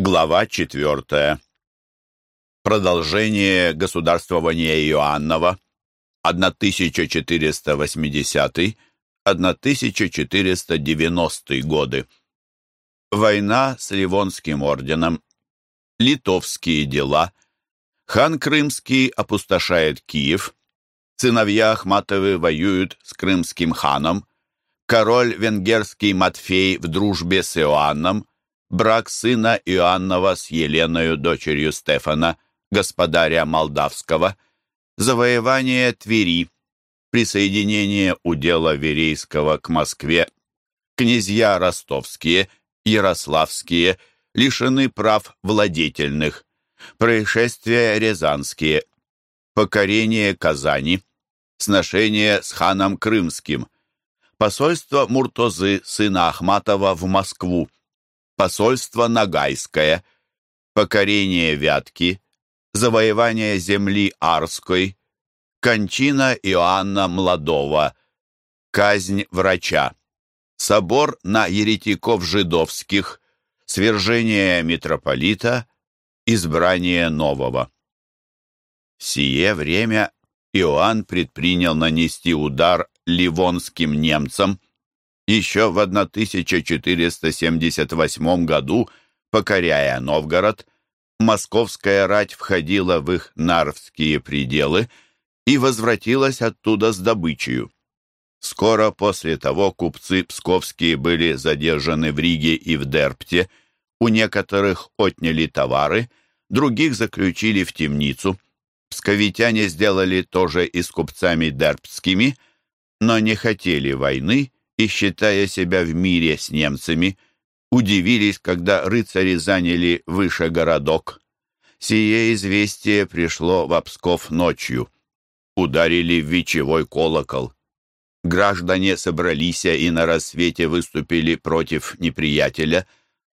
Глава четвертая. Продолжение государствования Иоаннова 1480-1490 годы. Война с Ливонским орденом. Литовские дела. Хан Крымский опустошает Киев. Сыновья Ахматовы воюют с крымским ханом. Король венгерский Матфей в дружбе с Иоанном брак сына Иоаннова с Еленою, дочерью Стефана, господаря Молдавского, завоевание Твери, присоединение удела Верейского к Москве, князья ростовские, ярославские, лишены прав владетельных, происшествия рязанские, покорение Казани, сношение с ханом Крымским, посольство Муртозы, сына Ахматова, в Москву, посольство Ногайское, покорение Вятки, завоевание земли Арской, кончина Иоанна Младова, казнь врача, собор на еретиков жидовских, свержение митрополита, избрание нового. В сие время Иоанн предпринял нанести удар ливонским немцам, еще в 1478 году, покоряя Новгород, московская рать входила в их нарвские пределы и возвратилась оттуда с добычей. Скоро после того купцы псковские были задержаны в Риге и в Дерпте, у некоторых отняли товары, других заключили в темницу. Псковитяне сделали то же и с купцами дерптскими, но не хотели войны и, считая себя в мире с немцами, удивились, когда рыцари заняли выше городок. Сие известие пришло в Псков ночью. Ударили в вечевой колокол. Граждане собрались и на рассвете выступили против неприятеля.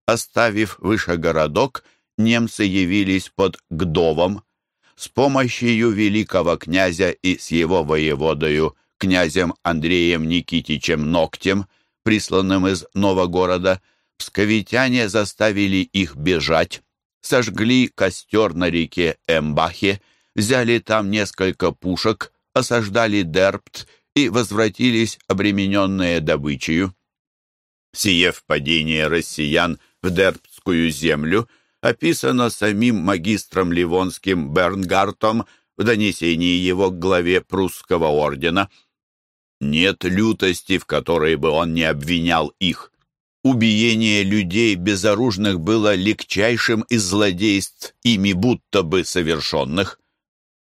Оставив выше городок, немцы явились под Гдовом. С помощью великого князя и с его воеводою князем Андреем Никитичем Ногтем, присланным из Новогорода, псковитяне заставили их бежать, сожгли костер на реке Эмбахе, взяли там несколько пушек, осаждали Дерпт и возвратились обремененные добычею. Сие впадение россиян в Дерптскую землю описано самим магистром Ливонским Бернгартом в донесении его к главе прусского ордена – нет лютости, в которой бы он не обвинял их. Убиение людей безоружных было легчайшим из злодейств, ими будто бы совершенных.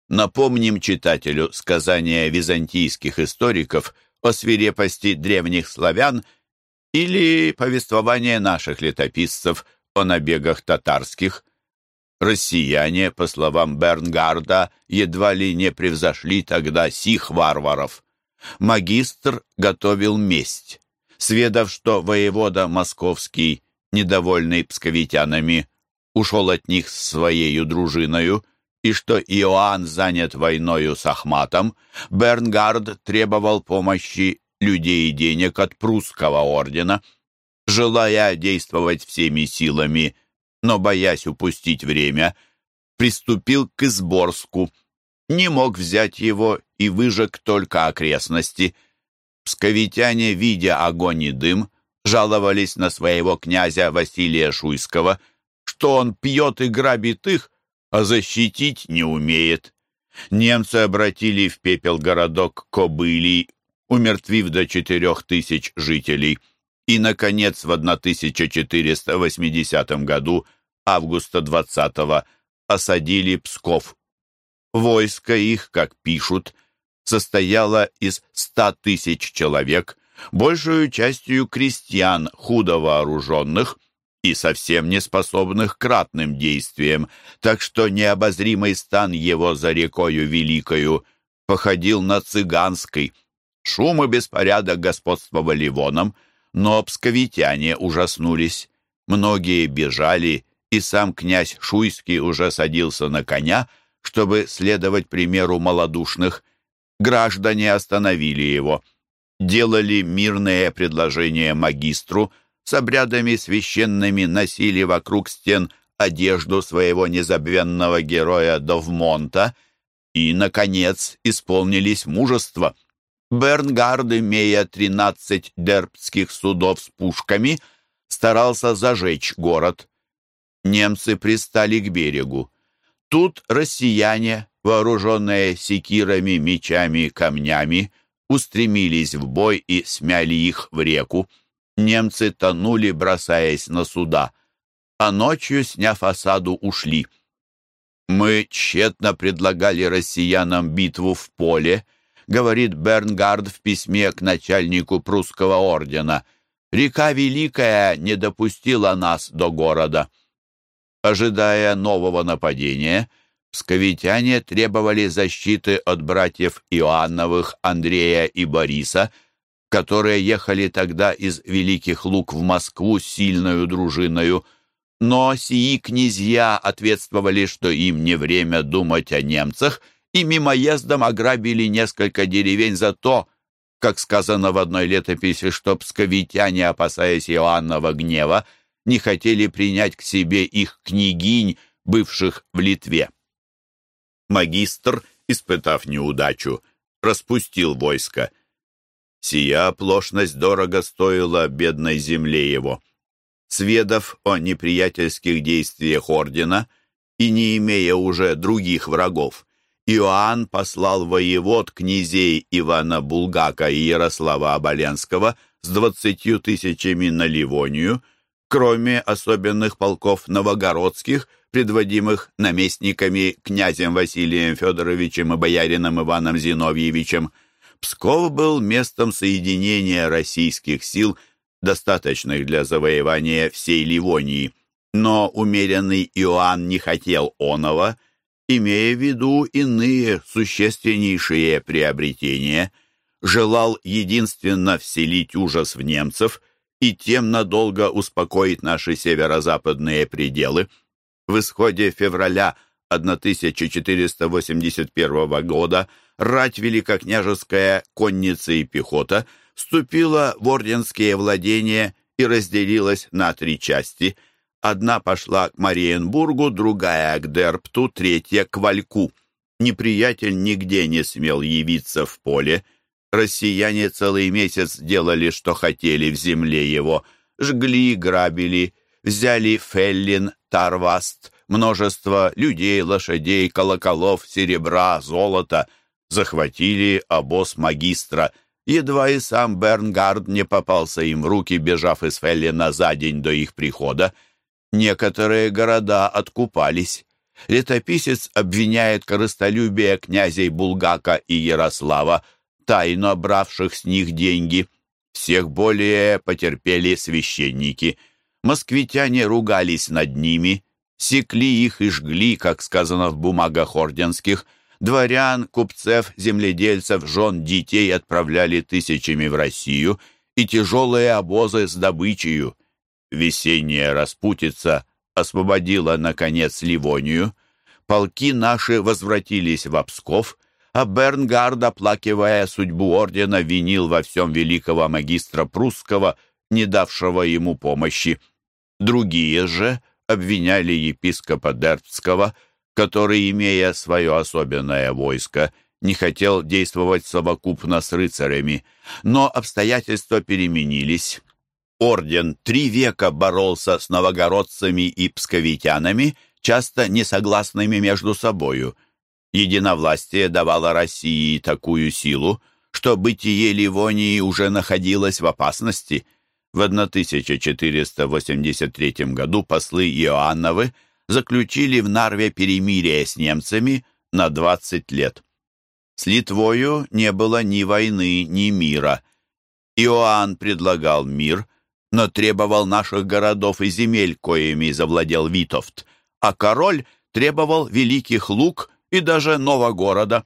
Напомним читателю сказания византийских историков о свирепости древних славян или повествование наших летописцев о набегах татарских. Россияне, по словам Бернгарда, едва ли не превзошли тогда сих варваров. Магистр готовил месть. Сведав, что воевода московский, недовольный псковитянами, ушел от них с своею дружиною, и что Иоанн занят войною с Ахматом, Бернгард требовал помощи людей и денег от прусского ордена. Желая действовать всеми силами, но боясь упустить время, приступил к Изборску, не мог взять его и выжег только окрестности. Псковитяне, видя огонь и дым, жаловались на своего князя Василия Шуйского, что он пьет и грабит их, а защитить не умеет. Немцы обратили в пепел городок Кобыли, умертвив до четырех тысяч жителей. И, наконец, в 1480 году, августа 20 осадили Псков. Войско их, как пишут, состояло из ста тысяч человек, большую частью крестьян, худо вооруженных и совсем не способных к действиям, так что необозримый стан его за рекою Великою походил на цыганский. Шум и беспорядок господствовали воном, но псковитяне ужаснулись. Многие бежали, и сам князь Шуйский уже садился на коня, чтобы следовать примеру малодушных. Граждане остановили его, делали мирные предложения магистру, с обрядами священными носили вокруг стен одежду своего незабвенного героя Довмонта и, наконец, исполнились мужество. Бернгард, имея тринадцать дербских судов с пушками, старался зажечь город. Немцы пристали к берегу. Тут россияне, вооруженные секирами, мечами, камнями, устремились в бой и смяли их в реку. Немцы тонули, бросаясь на суда, а ночью, сняв осаду, ушли. «Мы тщетно предлагали россиянам битву в поле», говорит Бернгард в письме к начальнику прусского ордена. «Река Великая не допустила нас до города». Ожидая нового нападения, псковитяне требовали защиты от братьев Иоанновых Андрея и Бориса, которые ехали тогда из Великих Лук в Москву с сильною дружиною, но сии князья ответствовали, что им не время думать о немцах, и мимоездом ограбили несколько деревень за то, как сказано в одной летописи, что псковитяне, опасаясь Иоаннова гнева, не хотели принять к себе их княгинь, бывших в Литве. Магистр, испытав неудачу, распустил войско. Сия оплошность дорого стоила бедной земле его. Сведав о неприятельских действиях ордена и не имея уже других врагов, Иоанн послал воевод князей Ивана Булгака и Ярослава Оболенского с двадцатью тысячами на Ливонию, кроме особенных полков новогородских, предводимых наместниками князем Василием Федоровичем и боярином Иваном Зиновьевичем. Псков был местом соединения российских сил, достаточных для завоевания всей Ливонии. Но умеренный Иоанн не хотел оного, имея в виду иные существеннейшие приобретения, желал единственно вселить ужас в немцев и тем надолго успокоить наши северо-западные пределы. В исходе февраля 1481 года рать великокняжеская конница и пехота вступила в орденские владения и разделилась на три части. Одна пошла к Мариенбургу, другая к Дерпту, третья к Вальку. Неприятель нигде не смел явиться в поле. Россияне целый месяц делали, что хотели в земле его. Жгли, грабили, взяли Феллин, Тарваст, множество людей, лошадей, колоколов, серебра, золота. Захватили обоз магистра. Едва и сам Бернгард не попался им в руки, бежав из Феллина за день до их прихода. Некоторые города откупались. Летописец обвиняет корыстолюбие князей Булгака и Ярослава, тайно бравших с них деньги. Всех более потерпели священники. Москвитяне ругались над ними, секли их и жгли, как сказано в бумагах орденских. Дворян, купцев, земледельцев, жен, детей отправляли тысячами в Россию и тяжелые обозы с добычей. Весенняя распутица освободила, наконец, Ливонию. Полки наши возвратились в Псков, а Бернгард, оплакивая судьбу ордена, винил во всем великого магистра прусского, не давшего ему помощи. Другие же обвиняли епископа Дербского, который, имея свое особенное войско, не хотел действовать совокупно с рыцарями. Но обстоятельства переменились. Орден три века боролся с новогородцами и псковитянами, часто несогласными между собою. Единовластие давало России такую силу, что бытие Ливонии уже находилось в опасности. В 1483 году послы Иоанновы заключили в Нарве перемирие с немцами на 20 лет. С Литвою не было ни войны, ни мира. Иоанн предлагал мир – но требовал наших городов и земель, коими завладел Витовт, а король требовал великих лук и даже Новогорода.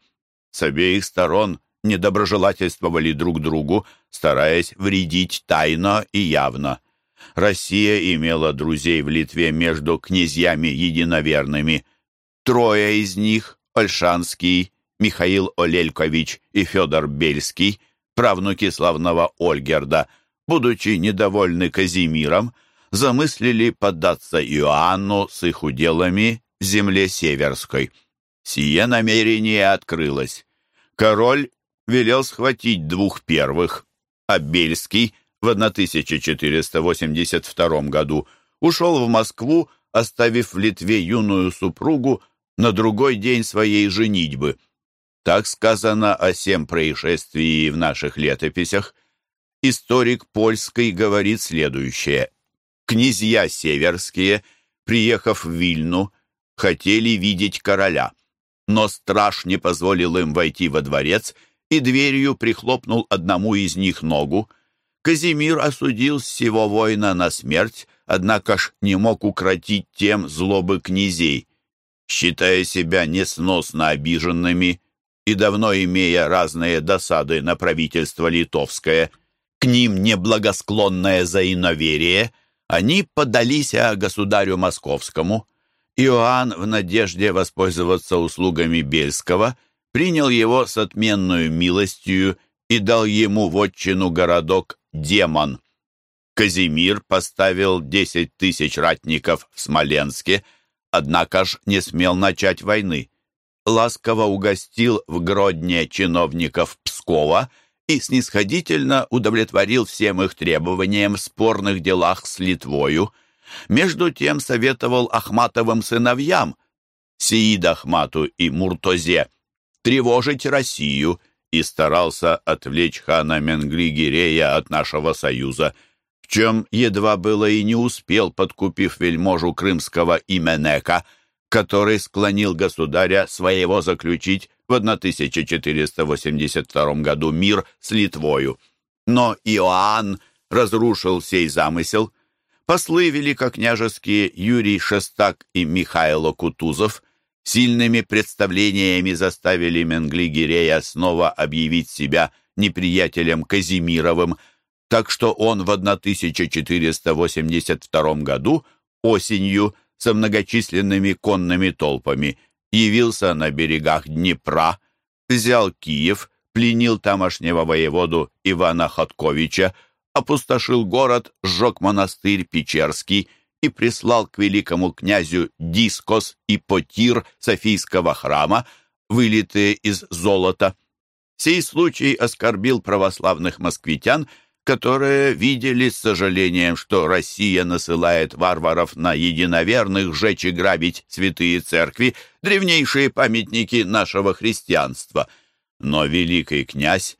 С обеих сторон недоброжелательствовали друг другу, стараясь вредить тайно и явно. Россия имела друзей в Литве между князьями единоверными. Трое из них — Ольшанский, Михаил Олелькович и Федор Бельский, правнуки славного Ольгерда — будучи недовольны Казимиром, замыслили поддаться Иоанну с их уделами в земле Северской. Сие намерение открылось. Король велел схватить двух первых, а Бельский в 1482 году ушел в Москву, оставив в Литве юную супругу на другой день своей женитьбы. Так сказано о сем происшествии в наших летописях. Историк польский говорит следующее. Князья северские, приехав в Вильну, хотели видеть короля, но страж не позволил им войти во дворец и дверью прихлопнул одному из них ногу. Казимир осудил всего воина на смерть, однако ж не мог укротить тем злобы князей. Считая себя несносно обиженными и давно имея разные досады на правительство литовское, к ним неблагосклонное за иноверие, они подались государю московскому. Иоанн в надежде воспользоваться услугами Бельского принял его с отменную милостью и дал ему в отчину городок Демон. Казимир поставил десять тысяч ратников в Смоленске, однако ж не смел начать войны. Ласково угостил в Гродне чиновников Пскова и снисходительно удовлетворил всем их требованиям в спорных делах с Литвою. Между тем советовал Ахматовым сыновьям, Сеид Ахмату и Муртозе, тревожить Россию и старался отвлечь хана Менгли-Гирея от нашего союза, в чем едва было и не успел, подкупив вельможу крымского Именека, который склонил государя своего заключить в 1482 году мир с Литвою. Но Иоанн разрушил сей замысел. Послы великокняжеские Юрий Шестак и Михайло Кутузов – сильными представлениями заставили Менгли-Гирея снова объявить себя неприятелем Казимировым, так что он в 1482 году осенью со многочисленными конными толпами явился на берегах Днепра, взял Киев, пленил тамошнего воеводу Ивана Ходковича, опустошил город, сжег монастырь Печерский – и прислал к великому князю дискос и потир Софийского храма, вылитые из золота. Сей случай оскорбил православных москвитян, которые видели с сожалением, что Россия насылает варваров на единоверных жечь и грабить святые церкви, древнейшие памятники нашего христианства. Но великий князь,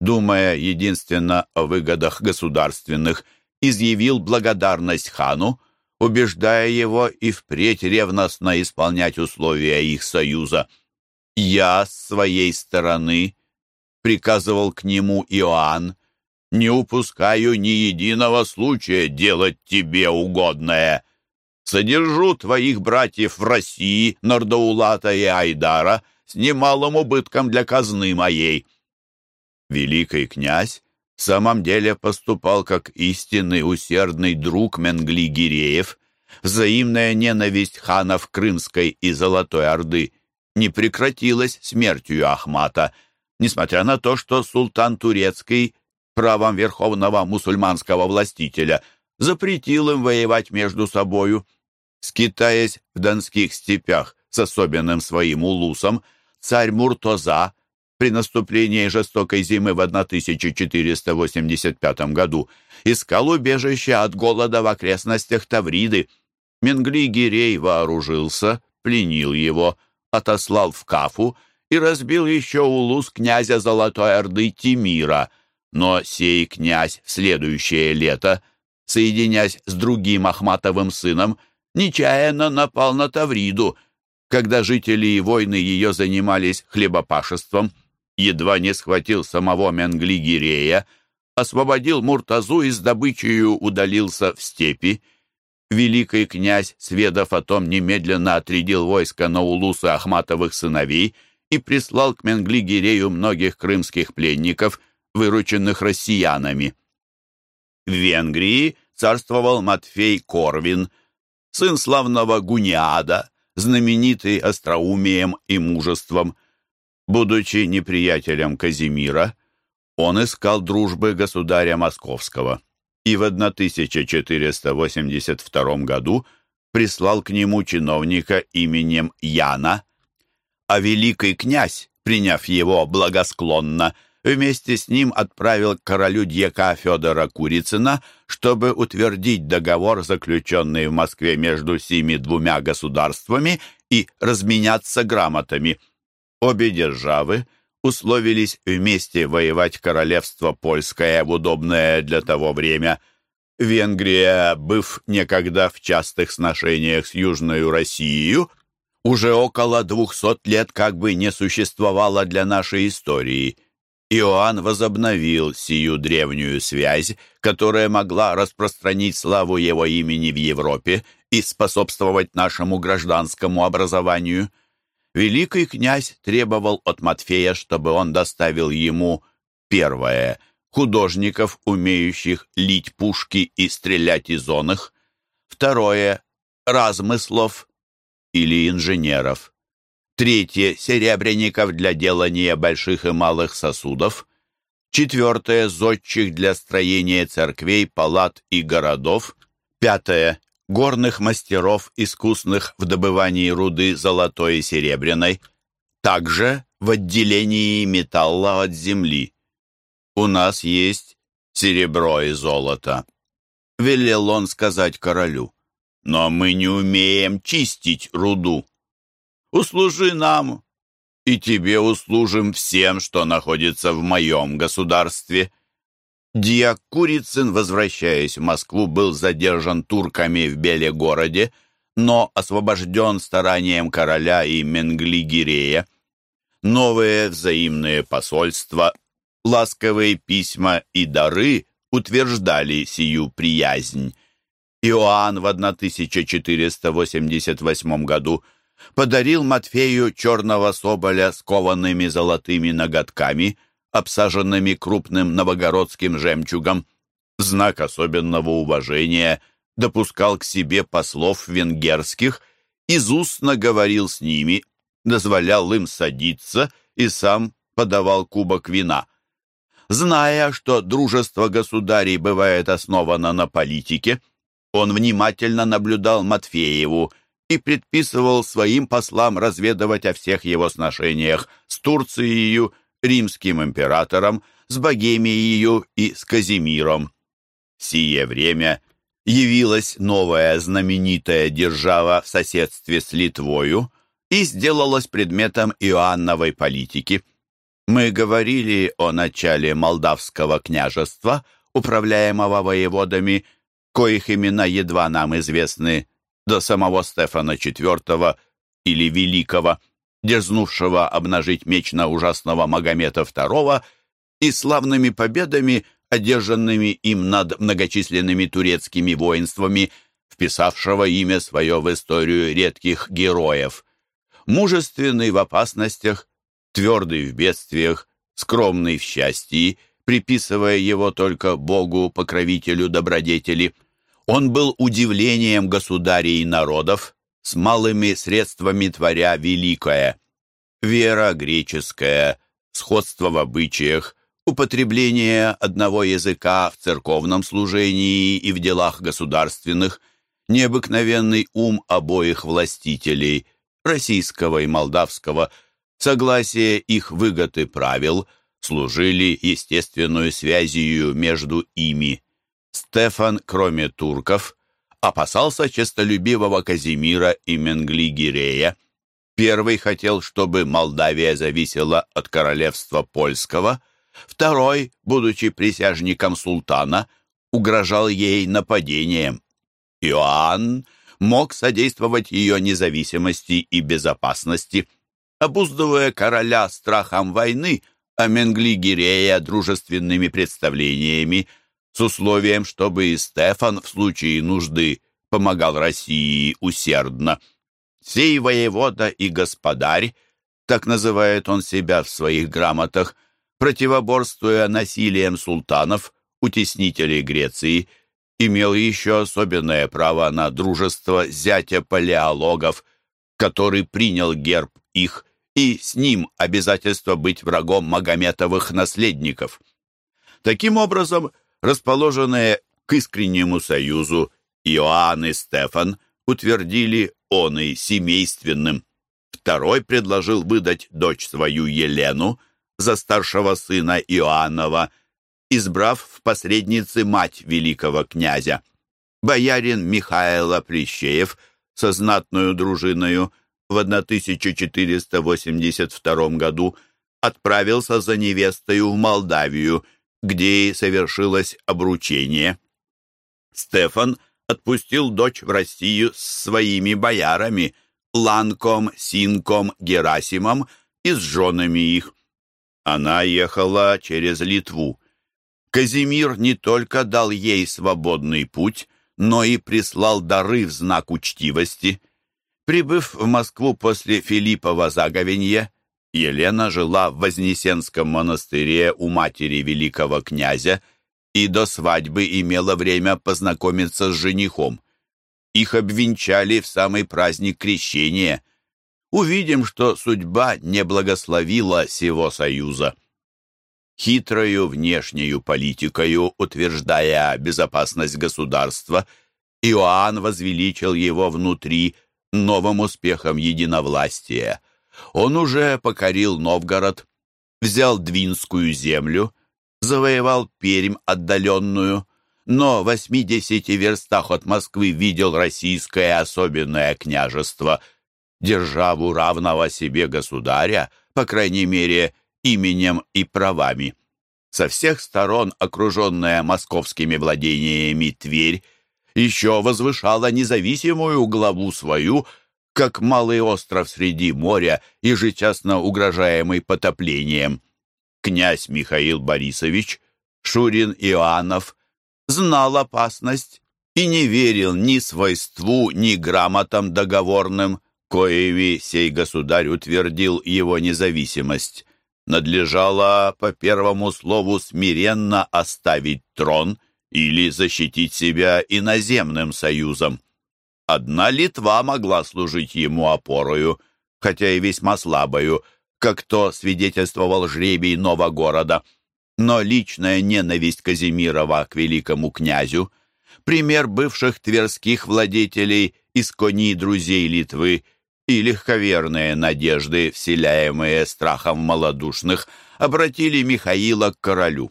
думая единственно о выгодах государственных, изъявил благодарность хану, убеждая его и впредь ревностно исполнять условия их союза. «Я, с своей стороны, — приказывал к нему Иоанн, — не упускаю ни единого случая делать тебе угодное. Содержу твоих братьев в России, Нордаулата и Айдара, с немалым убытком для казны моей». Великий князь в самом деле поступал как истинный усердный друг Менгли-Гиреев. Взаимная ненависть ханов Крымской и Золотой Орды не прекратилась смертью Ахмата, несмотря на то, что султан Турецкий правом верховного мусульманского властителя запретил им воевать между собою. Скитаясь в донских степях с особенным своим улусом, царь Муртоза при наступлении жестокой зимы в 1485 году искал убежище от голода в окрестностях Тавриды. Менгли-Гирей вооружился, пленил его, отослал в Кафу и разбил еще улус князя Золотой Орды Тимира, но сей князь в следующее лето, соединясь с другим Ахматовым сыном, нечаянно напал на Тавриду, когда жители и воины ее занимались хлебопашеством – едва не схватил самого Менгли-Гирея, освободил Муртазу и с добычею удалился в степи. Великий князь, сведав о том, немедленно отрядил войско на улусы Ахматовых сыновей и прислал к Менгли-Гирею многих крымских пленников, вырученных россиянами. В Венгрии царствовал Матфей Корвин, сын славного Гуниада, знаменитый остроумием и мужеством. Будучи неприятелем Казимира, он искал дружбы государя Московского. и в 1482 году прислал к нему чиновника именем Яна, а великий князь, приняв его благосклонно, вместе с ним отправил к королю дьяка Федора Курицына, чтобы утвердить договор, заключенный в Москве между сими двумя государствами, и разменяться грамотами. Обе державы условились вместе воевать королевство польское в удобное для того время. Венгрия, быв некогда в частых сношениях с Южной Россией, уже около двухсот лет как бы не существовала для нашей истории. Иоанн возобновил сию древнюю связь, которая могла распространить славу его имени в Европе и способствовать нашему гражданскому образованию – Великий князь требовал от Матфея, чтобы он доставил ему первое – художников, умеющих лить пушки и стрелять из их, второе – размыслов или инженеров, третье – серебряников для делания больших и малых сосудов, четвертое – зодчих для строения церквей, палат и городов, пятое горных мастеров, искусных в добывании руды золотой и серебряной, также в отделении металла от земли. У нас есть серебро и золото. Велел он сказать королю, но мы не умеем чистить руду. Услужи нам, и тебе услужим всем, что находится в моем государстве. Диак Курицын, возвращаясь в Москву, был задержан турками в Белегороде, но освобожден старанием короля и Менгли-Гирея. Новые взаимные посольства, ласковые письма и дары утверждали сию приязнь. Иоанн в 1488 году подарил Матфею черного соболя с коваными золотыми ноготками – обсаженными крупным новогородским жемчугом. Знак особенного уважения допускал к себе послов венгерских, изустно говорил с ними, дозволял им садиться и сам подавал кубок вина. Зная, что дружество государей бывает основано на политике, он внимательно наблюдал Матфееву и предписывал своим послам разведывать о всех его сношениях с Турцией римским императором, с Богемией и с Казимиром. Сие время явилась новая знаменитая держава в соседстве с Литвою и сделалась предметом Иоанновой политики. Мы говорили о начале Молдавского княжества, управляемого воеводами, коих имена едва нам известны до самого Стефана IV или Великого – дерзнувшего обнажить меч на ужасного Магомета II и славными победами, одержанными им над многочисленными турецкими воинствами, вписавшего имя свое в историю редких героев. Мужественный в опасностях, твердый в бедствиях, скромный в счастье, приписывая его только Богу, покровителю добродетели. Он был удивлением государей и народов, с малыми средствами творя великое. Вера греческая, сходство в обычаях, употребление одного языка в церковном служении и в делах государственных, необыкновенный ум обоих властителей, российского и молдавского, согласие их выгод и правил, служили естественную связью между ими. Стефан, кроме турков, опасался честолюбивого Казимира и Менгли-Гирея. Первый хотел, чтобы Молдавия зависела от королевства польского, второй, будучи присяжником султана, угрожал ей нападением. Иоанн мог содействовать ее независимости и безопасности, обуздывая короля страхом войны, а Менгли-Гирея дружественными представлениями – с условием, чтобы и Стефан в случае нужды помогал России усердно. Сей воевода и господарь, так называет он себя в своих грамотах, противоборствуя насилием султанов, утеснителей Греции, имел еще особенное право на дружество зятя палеологов, который принял герб их, и с ним обязательство быть врагом Магометовых наследников. Таким образом, расположенные к искреннему союзу Иоанн и Стефан утвердили он и семейственным. Второй предложил выдать дочь свою Елену за старшего сына Иоаннова, избрав в посреднице мать великого князя. Боярин Михаила Плещеев со знатную дружиною в 1482 году отправился за невестою в Молдавию, где и совершилось обручение. Стефан отпустил дочь в Россию с своими боярами Ланком, Синком, Герасимом и с женами их. Она ехала через Литву. Казимир не только дал ей свободный путь, но и прислал дары в знак учтивости. Прибыв в Москву после Филиппова заговенья, Елена жила в Вознесенском монастыре у матери великого князя и до свадьбы имела время познакомиться с женихом. Их обвенчали в самый праздник крещения. Увидим, что судьба не благословила сего союза. Хитрою внешнею политикою, утверждая безопасность государства, Иоанн возвеличил его внутри новым успехом единовластия. Он уже покорил Новгород, взял Двинскую землю, завоевал Пермь отдаленную, но в 80 верстах от Москвы видел российское особенное княжество, державу равного себе государя, по крайней мере, именем и правами. Со всех сторон, окруженная московскими владениями Тверь, еще возвышала независимую главу свою, как малый остров среди моря, ежечасно угрожаемый потоплением. Князь Михаил Борисович, Шурин Иоаннов, знал опасность и не верил ни свойству, ни грамотам договорным, коеви сей государь утвердил его независимость. Надлежало по первому слову смиренно оставить трон или защитить себя иноземным союзом. Одна Литва могла служить ему опорою, хотя и весьма слабою, как то свидетельствовал жребий Новогорода. Но личная ненависть Казимирова к великому князю, пример бывших тверских владетелей из друзей Литвы и легковерные надежды, вселяемые страхом малодушных, обратили Михаила к королю.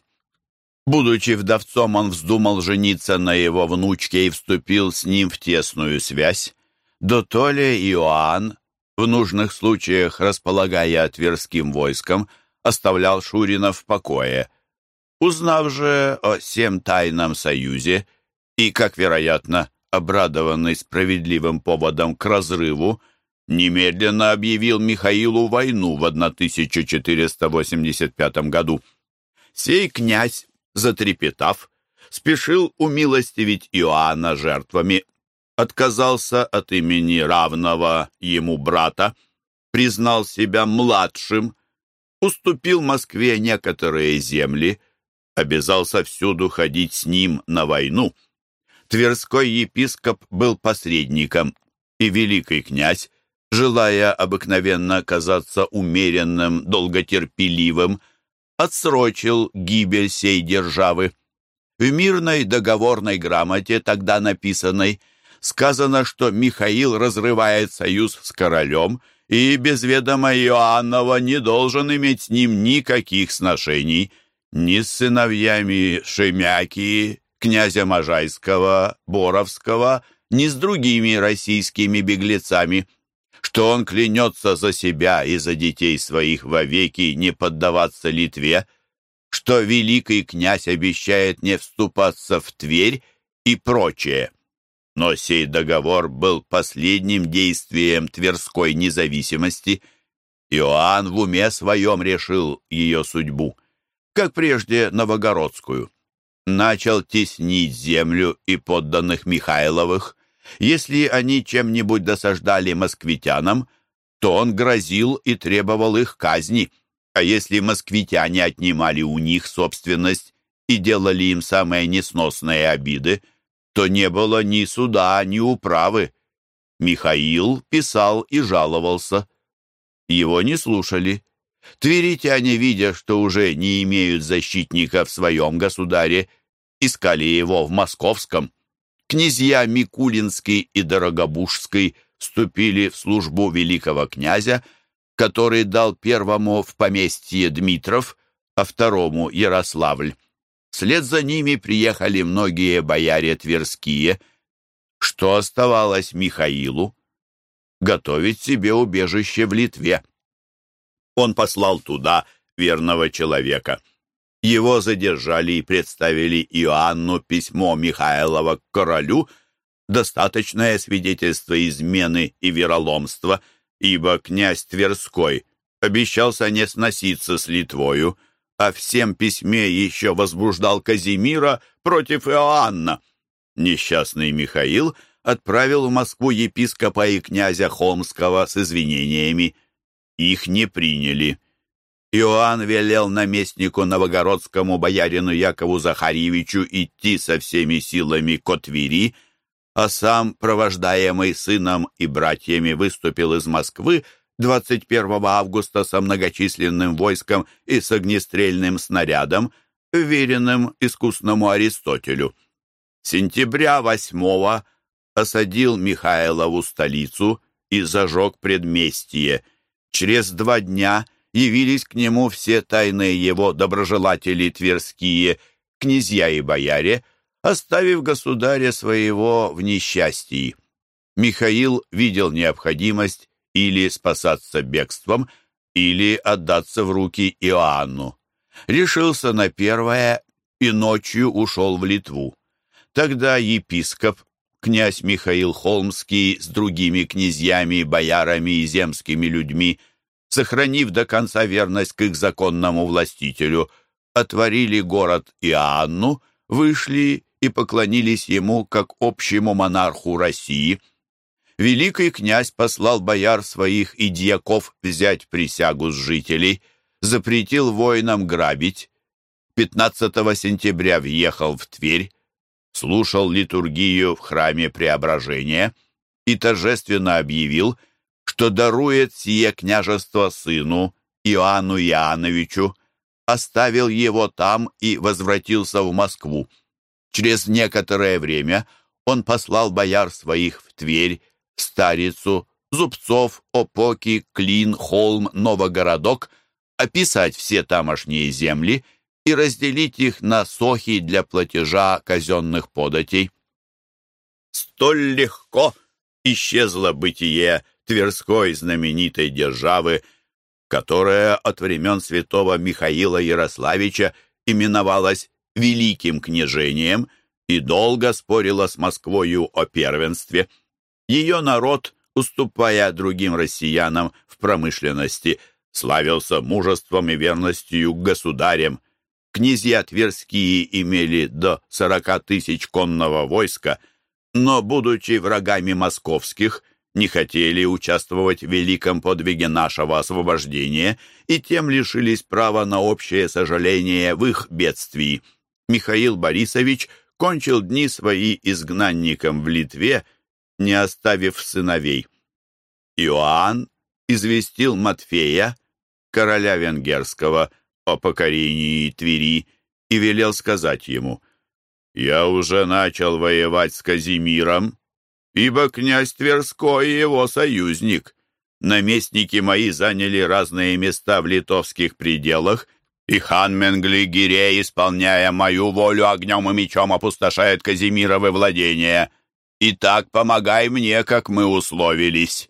Будучи вдовцом, он вздумал жениться на его внучке и вступил с ним в тесную связь. До то ли Иоанн, в нужных случаях располагая Тверским войском, оставлял Шурина в покое. Узнав же о всем тайном союзе и, как вероятно, обрадованный справедливым поводом к разрыву, немедленно объявил Михаилу войну в 1485 году. Сей князь затрепетав, спешил умилостивить Иоанна жертвами, отказался от имени равного ему брата, признал себя младшим, уступил Москве некоторые земли, обязался всюду ходить с ним на войну. Тверской епископ был посредником, и великий князь, желая обыкновенно казаться умеренным, долготерпеливым, отсрочил гибель сей державы. В мирной договорной грамоте, тогда написанной, сказано, что Михаил разрывает союз с королем и без ведома Иоаннова не должен иметь с ним никаких сношений ни с сыновьями Шемяки, князя Можайского, Боровского, ни с другими российскими беглецами что он клянется за себя и за детей своих вовеки не поддаваться Литве, что великий князь обещает не вступаться в Тверь и прочее. Но сей договор был последним действием Тверской независимости. Иоанн в уме своем решил ее судьбу, как прежде Новогородскую. Начал теснить землю и подданных Михайловых, если они чем-нибудь досаждали москвитянам, то он грозил и требовал их казни, а если москвитяне отнимали у них собственность и делали им самые несносные обиды, то не было ни суда, ни управы. Михаил писал и жаловался. Его не слушали. Тверитяне, видя, что уже не имеют защитника в своем государе, искали его в Московском. Князья Микулинский и Дорогобужский вступили в службу великого князя, который дал первому в поместье Дмитров, а второму Ярославль. Вслед за ними приехали многие бояре тверские. Что оставалось Михаилу? Готовить себе убежище в Литве. Он послал туда верного человека. Его задержали и представили Иоанну письмо Михайлова к королю, достаточное свидетельство измены и вероломства, ибо князь Тверской обещался не сноситься с Литвою, а всем письме еще возбуждал Казимира против Иоанна. Несчастный Михаил отправил в Москву епископа и князя Холмского с извинениями. Их не приняли. Иоанн велел наместнику новогородскому боярину Якову Захарьевичу идти со всеми силами к Твери, а сам, провождаемый сыном и братьями, выступил из Москвы 21 августа со многочисленным войском и с огнестрельным снарядом, веренным искусному Аристотелю. Сентября 8 осадил Михайлову столицу и зажег предместье. Через два дня явились к нему все тайные его доброжелатели тверские, князья и бояре, оставив государя своего в несчастье. Михаил видел необходимость или спасаться бегством, или отдаться в руки Иоанну. Решился на первое и ночью ушел в Литву. Тогда епископ, князь Михаил Холмский с другими князьями, боярами и земскими людьми, сохранив до конца верность к их законному властителю, отворили город Иоанну, вышли и поклонились ему как общему монарху России – великий князь послал бояр своих и дьяков взять присягу с жителей, запретил воинам грабить. 15 сентября въехал в Тверь, слушал литургию в храме Преображения и торжественно объявил, что дарует сие княжество сыну Иоанну Иоанновичу, оставил его там и возвратился в Москву. Через некоторое время он послал бояр своих в Тверь, Старицу, Зубцов, Опоки, Клин, Холм, Новогородок, описать все тамошние земли и разделить их на сохи для платежа казенных податей. Столь легко исчезло бытие Тверской знаменитой державы, которая от времен святого Михаила Ярославича именовалась Великим княжением и долго спорила с Москвою о первенстве – ее народ, уступая другим россиянам в промышленности, славился мужеством и верностью к государям. Князья Тверские имели до сорока тысяч конного войска, но, будучи врагами московских, не хотели участвовать в великом подвиге нашего освобождения и тем лишились права на общее сожаление в их бедствии. Михаил Борисович кончил дни свои изгнанником в Литве не оставив сыновей. Иоанн известил Матфея, короля венгерского, о покорении Твери и велел сказать ему, «Я уже начал воевать с Казимиром, ибо князь Тверской его союзник. Наместники мои заняли разные места в литовских пределах, и хан Менгли-Гире, исполняя мою волю, огнем и мечом опустошает Казимировы владения. Итак, помогай мне, как мы условились».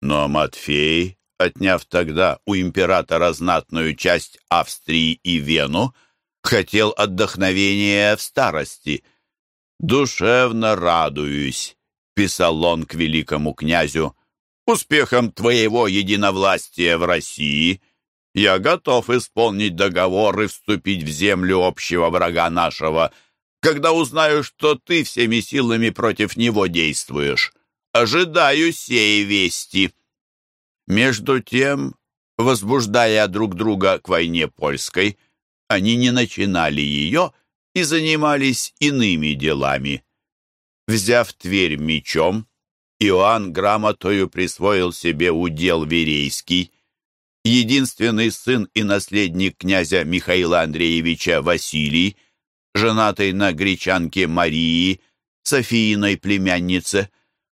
Но Матфей, отняв тогда у императора знатную часть Австрии и Вену, хотел отдохновения в старости. «Душевно радуюсь», — писал он к великому князю, «успехом твоего единовластия в России. Я готов исполнить договор и вступить в землю общего врага нашего — когда узнаю, что ты всеми силами против него действуешь. Ожидаю сей вести». Между тем, возбуждая друг друга к войне польской, они не начинали ее и занимались иными делами. Взяв Тверь мечом, Иоанн грамотою присвоил себе удел Верейский. Единственный сын и наследник князя Михаила Андреевича Василий женатый на гречанке Марии, Софииной племяннице,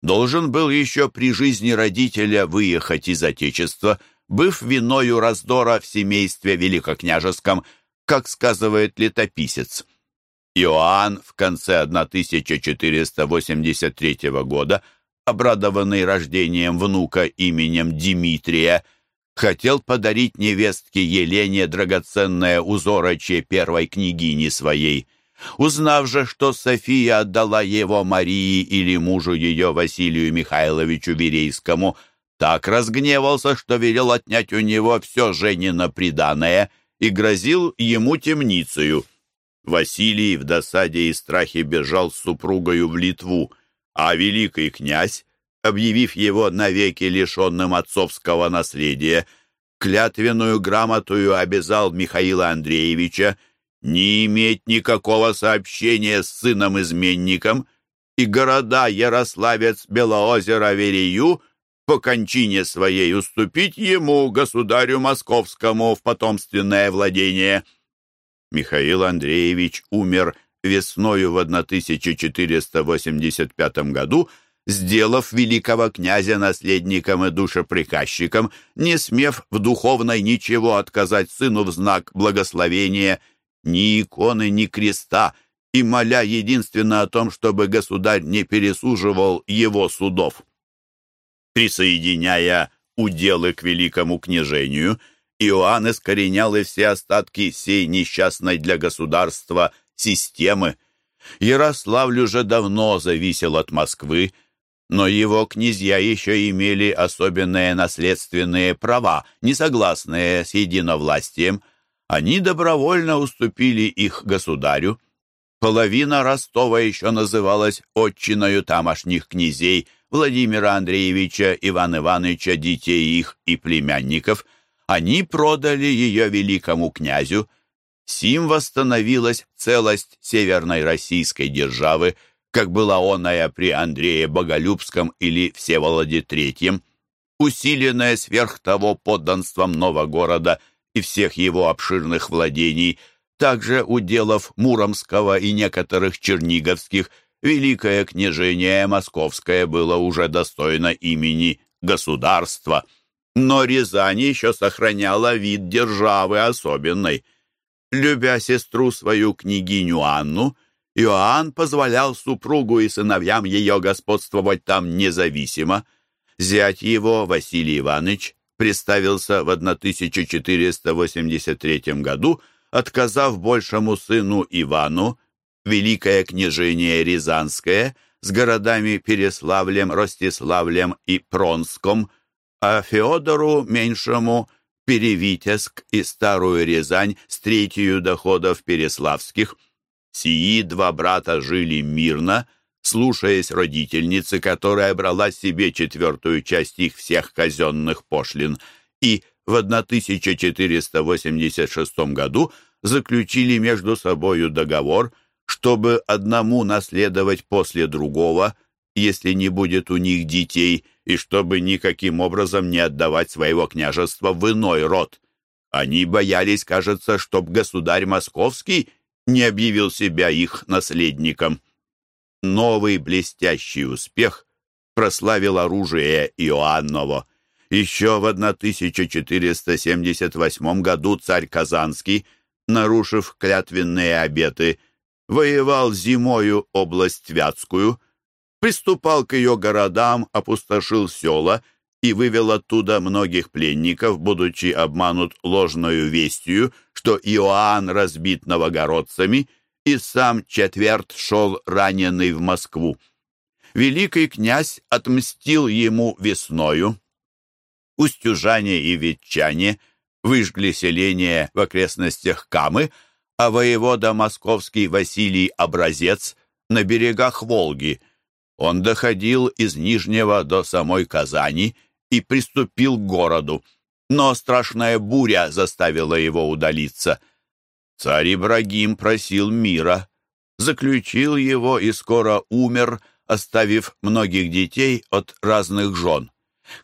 должен был еще при жизни родителя выехать из Отечества, быв виною раздора в семействе великокняжеском, как сказывает летописец. Иоанн в конце 1483 года, обрадованный рождением внука именем Димитрия, хотел подарить невестке Елене драгоценное узорочье первой княгини своей. Узнав же, что София отдала его Марии или мужу ее Василию Михайловичу Верейскому, так разгневался, что велел отнять у него все Женино приданое и грозил ему темницею. Василий в досаде и страхе бежал с супругою в Литву, а великий князь, объявив его навеки лишенным отцовского наследия, клятвенную грамотую обязал Михаила Андреевича не иметь никакого сообщения с сыном-изменником и города Ярославец, Белоозеро, Верею по кончине своей уступить ему, государю московскому, в потомственное владение. Михаил Андреевич умер весною в 1485 году, сделав великого князя наследником и душеприказчиком, не смев в духовной ничего отказать сыну в знак благословения, ни иконы, ни креста, и моля единственно о том, чтобы государь не пересуживал его судов. Присоединяя уделы к великому княжению, Иоанн искоренял и все остатки сей несчастной для государства системы. Ярославль уже давно зависел от Москвы, но его князья еще имели особенные наследственные права, не согласные с единовластием. Они добровольно уступили их государю. Половина Ростова еще называлась отчиною тамошних князей Владимира Андреевича, Ивана Ивановича, детей их и племянников. Они продали ее великому князю. Сим восстановилась целость Северной Российской державы – как была оная при Андрее Боголюбском или Всеволоде Третьем, усиленная сверх того подданством Новогорода и всех его обширных владений, также уделов Муромского и некоторых черниговских, Великое княжение Московское было уже достойно имени государства. Но Рязань еще сохраняла вид державы особенной. Любя сестру свою княгиню Анну, Иоанн позволял супругу и сыновьям ее господствовать там независимо. Зять его, Василий Иванович, представился в 1483 году, отказав большему сыну Ивану, Великое княжение Рязанское, с городами Переславлем, Ростиславлем и Пронском, а Феодору Меньшему – Перевитеск и Старую Рязань с третью доходов Переславских – Сии два брата жили мирно, слушаясь родительницы, которая брала себе четвертую часть их всех казенных пошлин, и в 1486 году заключили между собою договор, чтобы одному наследовать после другого, если не будет у них детей, и чтобы никаким образом не отдавать своего княжества в иной род. Они боялись, кажется, чтоб государь московский не объявил себя их наследником. Новый блестящий успех прославил оружие Иоанново. Еще в 1478 году царь Казанский, нарушив клятвенные обеты, воевал зимою область Вятскую, приступал к ее городам, опустошил села и вывел оттуда многих пленников, будучи обманут ложною вестью, что Иоанн разбит новогородцами, и сам четверт шел раненый в Москву. Великий князь отмстил ему весною. Устюжане и ветчане выжгли селение в окрестностях Камы, а воевода московский Василий Образец на берегах Волги. Он доходил из Нижнего до самой Казани и приступил к городу. Но страшная буря заставила его удалиться. Царь Ибрагим просил мира, заключил его и скоро умер, оставив многих детей от разных жен.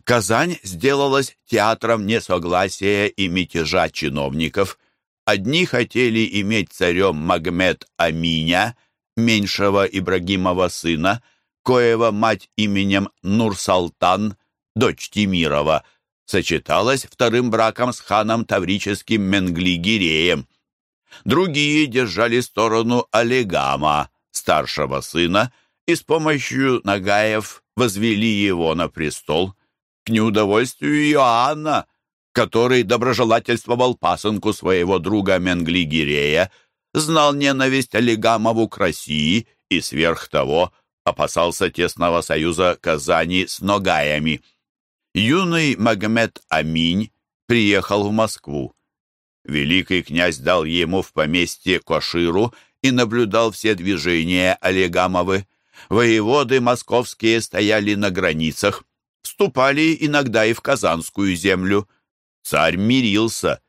Казань сделалась театром несогласия и мятежа чиновников. Одни хотели иметь царем Магмед Аминя, меньшего Ибрагимова сына, коего мать именем Нурсалтан, дочь Тимирова, сочеталась вторым браком с ханом Таврическим Менгли-Гиреем. Другие держали сторону Олегама, старшего сына, и с помощью Нагаев возвели его на престол. К неудовольствию Иоанна, который доброжелательствовал пасынку своего друга Менгли-Гирея, знал ненависть Олегамову к России и сверх того опасался тесного союза Казани с Ногаями. Юный Магомед Аминь приехал в Москву. Великий князь дал ему в поместье Коширу и наблюдал все движения Олегамовы. Воеводы московские стояли на границах, вступали иногда и в Казанскую землю. Царь мирился.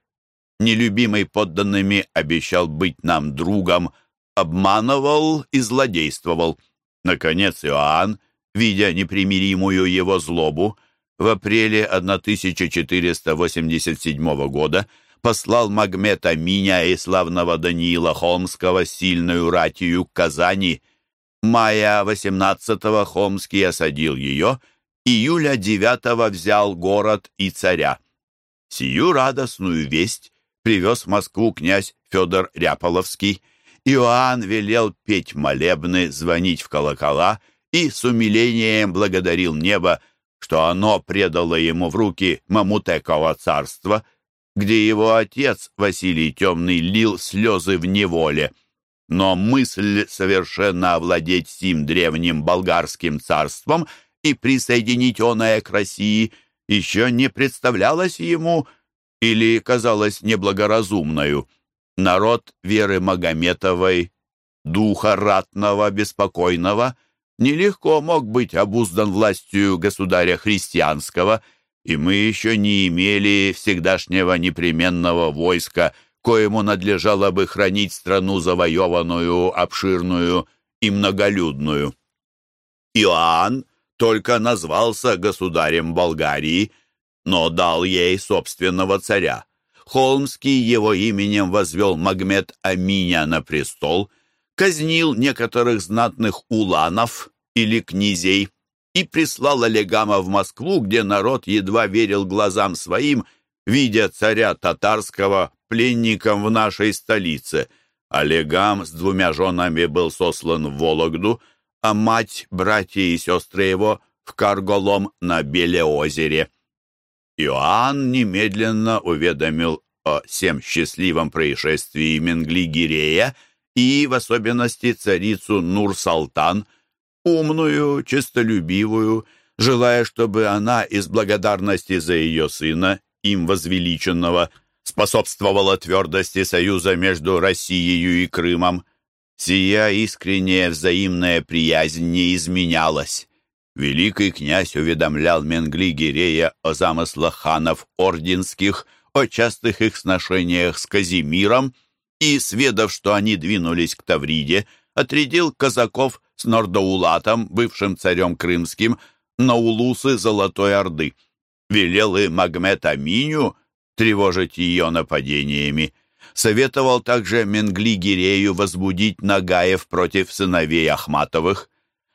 Нелюбимый подданными обещал быть нам другом, обманывал и злодействовал. Наконец Иоанн, видя непримиримую его злобу, в апреле 1487 года послал Магмета Миня и славного Даниила Холмского сильную ратию к Казани. Мая 18-го Холмский осадил ее, июля 9-го взял город и царя. Сию радостную весть привез в Москву князь Федор Ряполовский. Иоанн велел петь молебны, звонить в колокола и с умилением благодарил небо, что оно предало ему в руки Мамутекова царства — где его отец, Василий Темный, лил слезы в неволе. Но мысль совершенно овладеть сим древним болгарским царством и присоединить оное к России еще не представлялась ему или казалась неблагоразумною. Народ веры Магометовой, духа ратного, беспокойного, нелегко мог быть обуздан властью государя христианского – и мы еще не имели всегдашнего непременного войска, коему надлежало бы хранить страну завоеванную, обширную и многолюдную. Иоанн только назвался государем Болгарии, но дал ей собственного царя. Холмский его именем возвел Магмед Аминя на престол, казнил некоторых знатных уланов или князей, и прислал Олегама в Москву, где народ едва верил глазам своим, видя царя татарского пленником в нашей столице. Олегам с двумя женами был сослан в Вологду, а мать, братья и сестры его в Карголом на Белеозере. Иоанн немедленно уведомил о всем счастливом происшествии Менгли-Гирея и, в особенности, царицу Нур-Салтан – умную, честолюбивую, желая, чтобы она из благодарности за ее сына, им возвеличенного, способствовала твердости союза между Россией и Крымом. Сия искренняя взаимная приязнь не изменялась. Великий князь уведомлял Менгли-Гирея о замыслах ханов орденских, о частых их сношениях с Казимиром и, сведав, что они двинулись к Тавриде, отрядил казаков с Нордаулатом, бывшим царем крымским, на улусы Золотой Орды. Велел и Магмед Аминю тревожить ее нападениями. Советовал также Менгли-Гирею возбудить Нагаев против сыновей Ахматовых.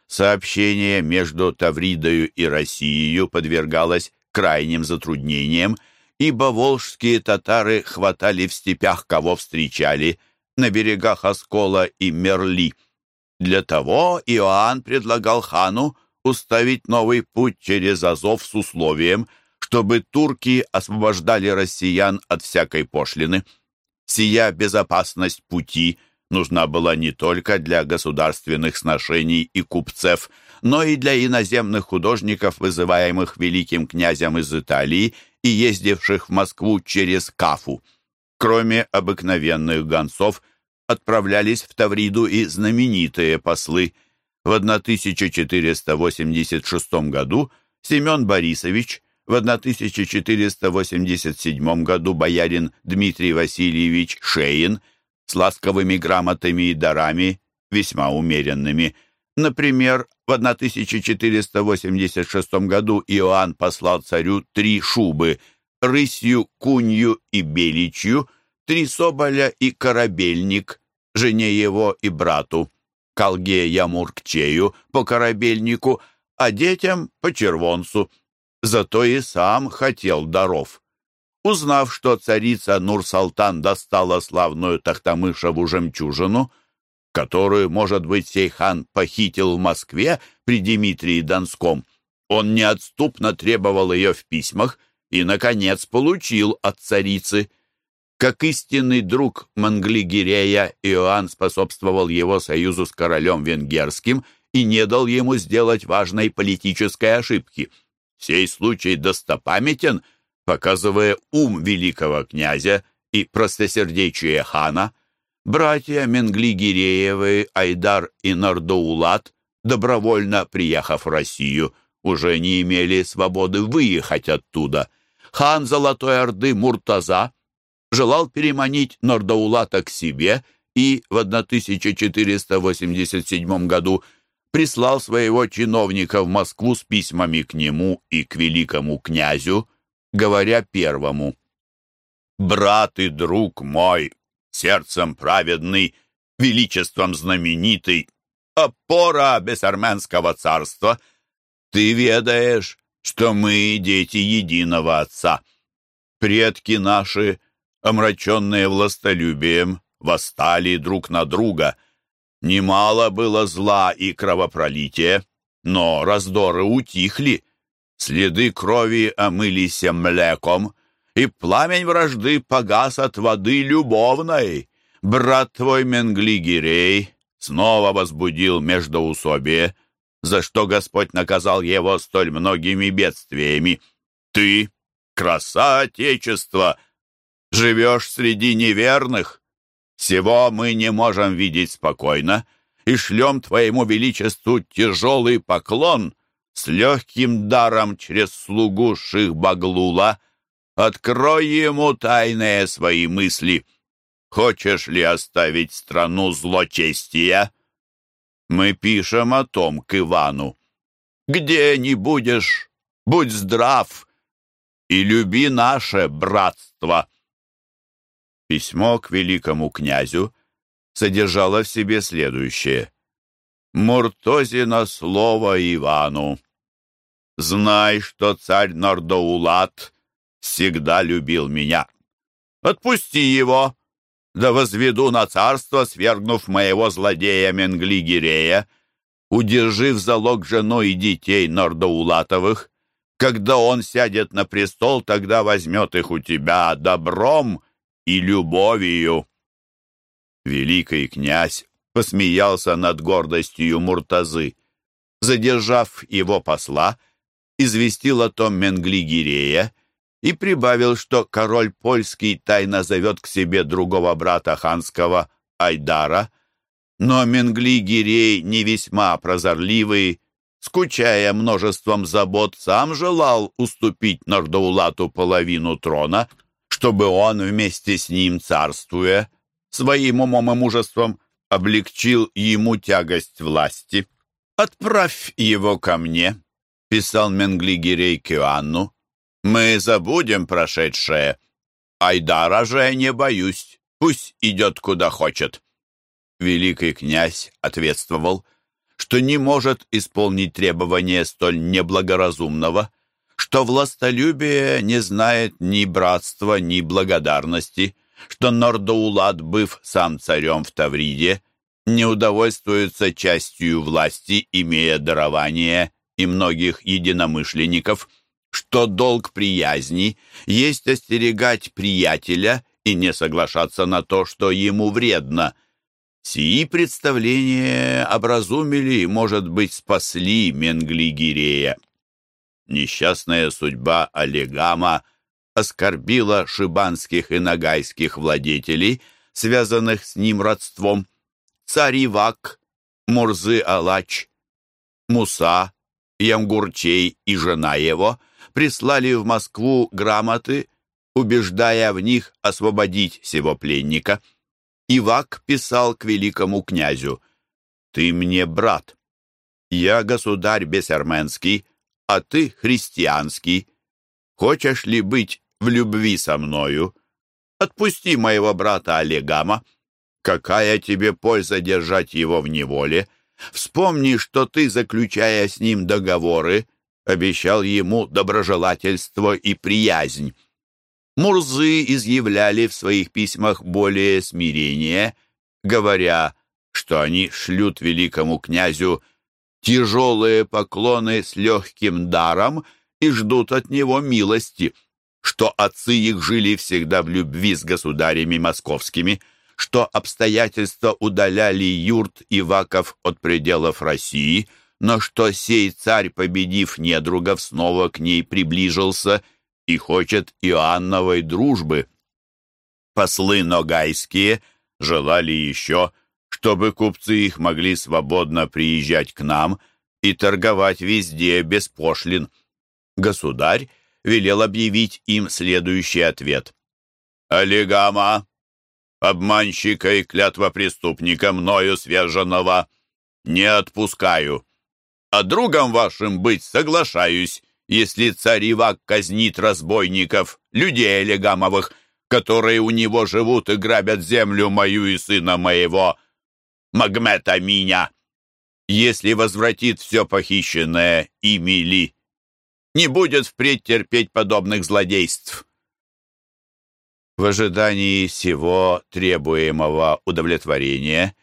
Сообщение между Тавридою и Россией подвергалось крайним затруднениям, ибо волжские татары хватали в степях, кого встречали, на берегах Оскола и Мерли – для того Иоанн предлагал хану уставить новый путь через Азов с условием, чтобы турки освобождали россиян от всякой пошлины. Сия безопасность пути нужна была не только для государственных сношений и купцев, но и для иноземных художников, вызываемых великим князем из Италии и ездивших в Москву через Кафу. Кроме обыкновенных гонцов – отправлялись в Тавриду и знаменитые послы. В 1486 году Семен Борисович, в 1487 году боярин Дмитрий Васильевич Шеин с ласковыми грамотами и дарами, весьма умеренными. Например, в 1486 году Иоанн послал царю три шубы – рысью, кунью и беличью – три соболя и корабельник, жене его и брату, Колге Ямуркчею по корабельнику, а детям по червонцу. Зато и сам хотел даров. Узнав, что царица Нур-Салтан достала славную Тахтамышеву жемчужину, которую, может быть, сей хан похитил в Москве при Дмитрии Донском, он неотступно требовал ее в письмах и, наконец, получил от царицы. Как истинный друг Манглигирея, Иоанн способствовал его союзу с королем венгерским и не дал ему сделать важной политической ошибки. Сей случай достопамятен, показывая ум великого князя и простосердечие хана. Братья Менглигиреевы, Айдар и Нардоулат, добровольно приехав в Россию, уже не имели свободы выехать оттуда. Хан Золотой Орды Муртаза желал переманить Нордаулата к себе и в 1487 году прислал своего чиновника в Москву с письмами к нему и к великому князю, говоря первому «Брат и друг мой, сердцем праведный, величеством знаменитый, опора бессарменского царства, ты ведаешь, что мы дети единого Отца. Предки наши омраченные властолюбием, восстали друг на друга. Немало было зла и кровопролития, но раздоры утихли, следы крови омылись млеком, и пламень вражды погас от воды любовной. Брат твой Менглигирей снова возбудил междоусобие, за что Господь наказал его столь многими бедствиями. Ты, краса Отечества, живешь среди неверных. Всего мы не можем видеть спокойно и шлем Твоему Величеству тяжелый поклон с легким даром через слугу Шихбаглула. Открой ему тайные свои мысли. Хочешь ли оставить страну злочестия? Мы пишем о том к Ивану. Где не будешь, будь здрав и люби наше братство. Письмо к великому князю содержало в себе следующее. «Муртозина слово Ивану. Знай, что царь Нордоулат всегда любил меня. Отпусти его, да возведу на царство, свергнув моего злодея Менглигирея. Удержи в залог жену и детей Нордоулатовых. Когда он сядет на престол, тогда возьмет их у тебя добром и любовью. Великий князь посмеялся над гордостью Муртазы. Задержав его посла, известил о том Менглигирея и прибавил, что король польский тайно зовет к себе другого брата ханского Айдара, но Менглигирей, не весьма прозорливый, скучая множеством забот, сам желал уступить Нордаулату половину трона — чтобы он вместе с ним, царствуя, своим умом и мужеством облегчил ему тягость власти. «Отправь его ко мне», — писал Менглигерей Киоанну. «Мы забудем прошедшее. Айдара же не боюсь, пусть идет куда хочет». Великий князь ответствовал, что не может исполнить требования столь неблагоразумного, что властолюбие не знает ни братства, ни благодарности, что Нордоулад, быв сам царем в Тавриде, не удовольствуется частью власти, имея дарование и многих единомышленников, что долг приязни есть остерегать приятеля и не соглашаться на то, что ему вредно. Сии представления образумили, может быть, спасли Менглигирея. Несчастная судьба Олегама оскорбила шибанских и нагайских владетелей, связанных с ним родством. Царь Ивак, Мурзы-Алач, Муса, Ямгурчей и жена его прислали в Москву грамоты, убеждая в них освободить сего пленника. Ивак писал к великому князю, «Ты мне брат, я государь Бесерменский, а ты христианский. Хочешь ли быть в любви со мною? Отпусти моего брата Олегама. Какая тебе польза держать его в неволе? Вспомни, что ты, заключая с ним договоры, обещал ему доброжелательство и приязнь. Мурзы изъявляли в своих письмах более смирение, говоря, что они шлют великому князю тяжелые поклоны с легким даром и ждут от него милости, что отцы их жили всегда в любви с государями московскими, что обстоятельства удаляли юрт и ваков от пределов России, но что сей царь, победив недругов, снова к ней приближился и хочет Иоанновой дружбы. Послы ногайские желали еще, чтобы купцы их могли свободно приезжать к нам и торговать везде без пошлин. Государь велел объявить им следующий ответ. «Олигама, обманщика и клятва преступника, мною сверженного, не отпускаю. А другом вашим быть соглашаюсь, если царь Ивак казнит разбойников, людей Олегамовых, которые у него живут и грабят землю мою и сына моего, Магмета меня, если возвратит все похищенное ими ли, не будет впредь терпеть подобных злодейств. В ожидании всего требуемого удовлетворения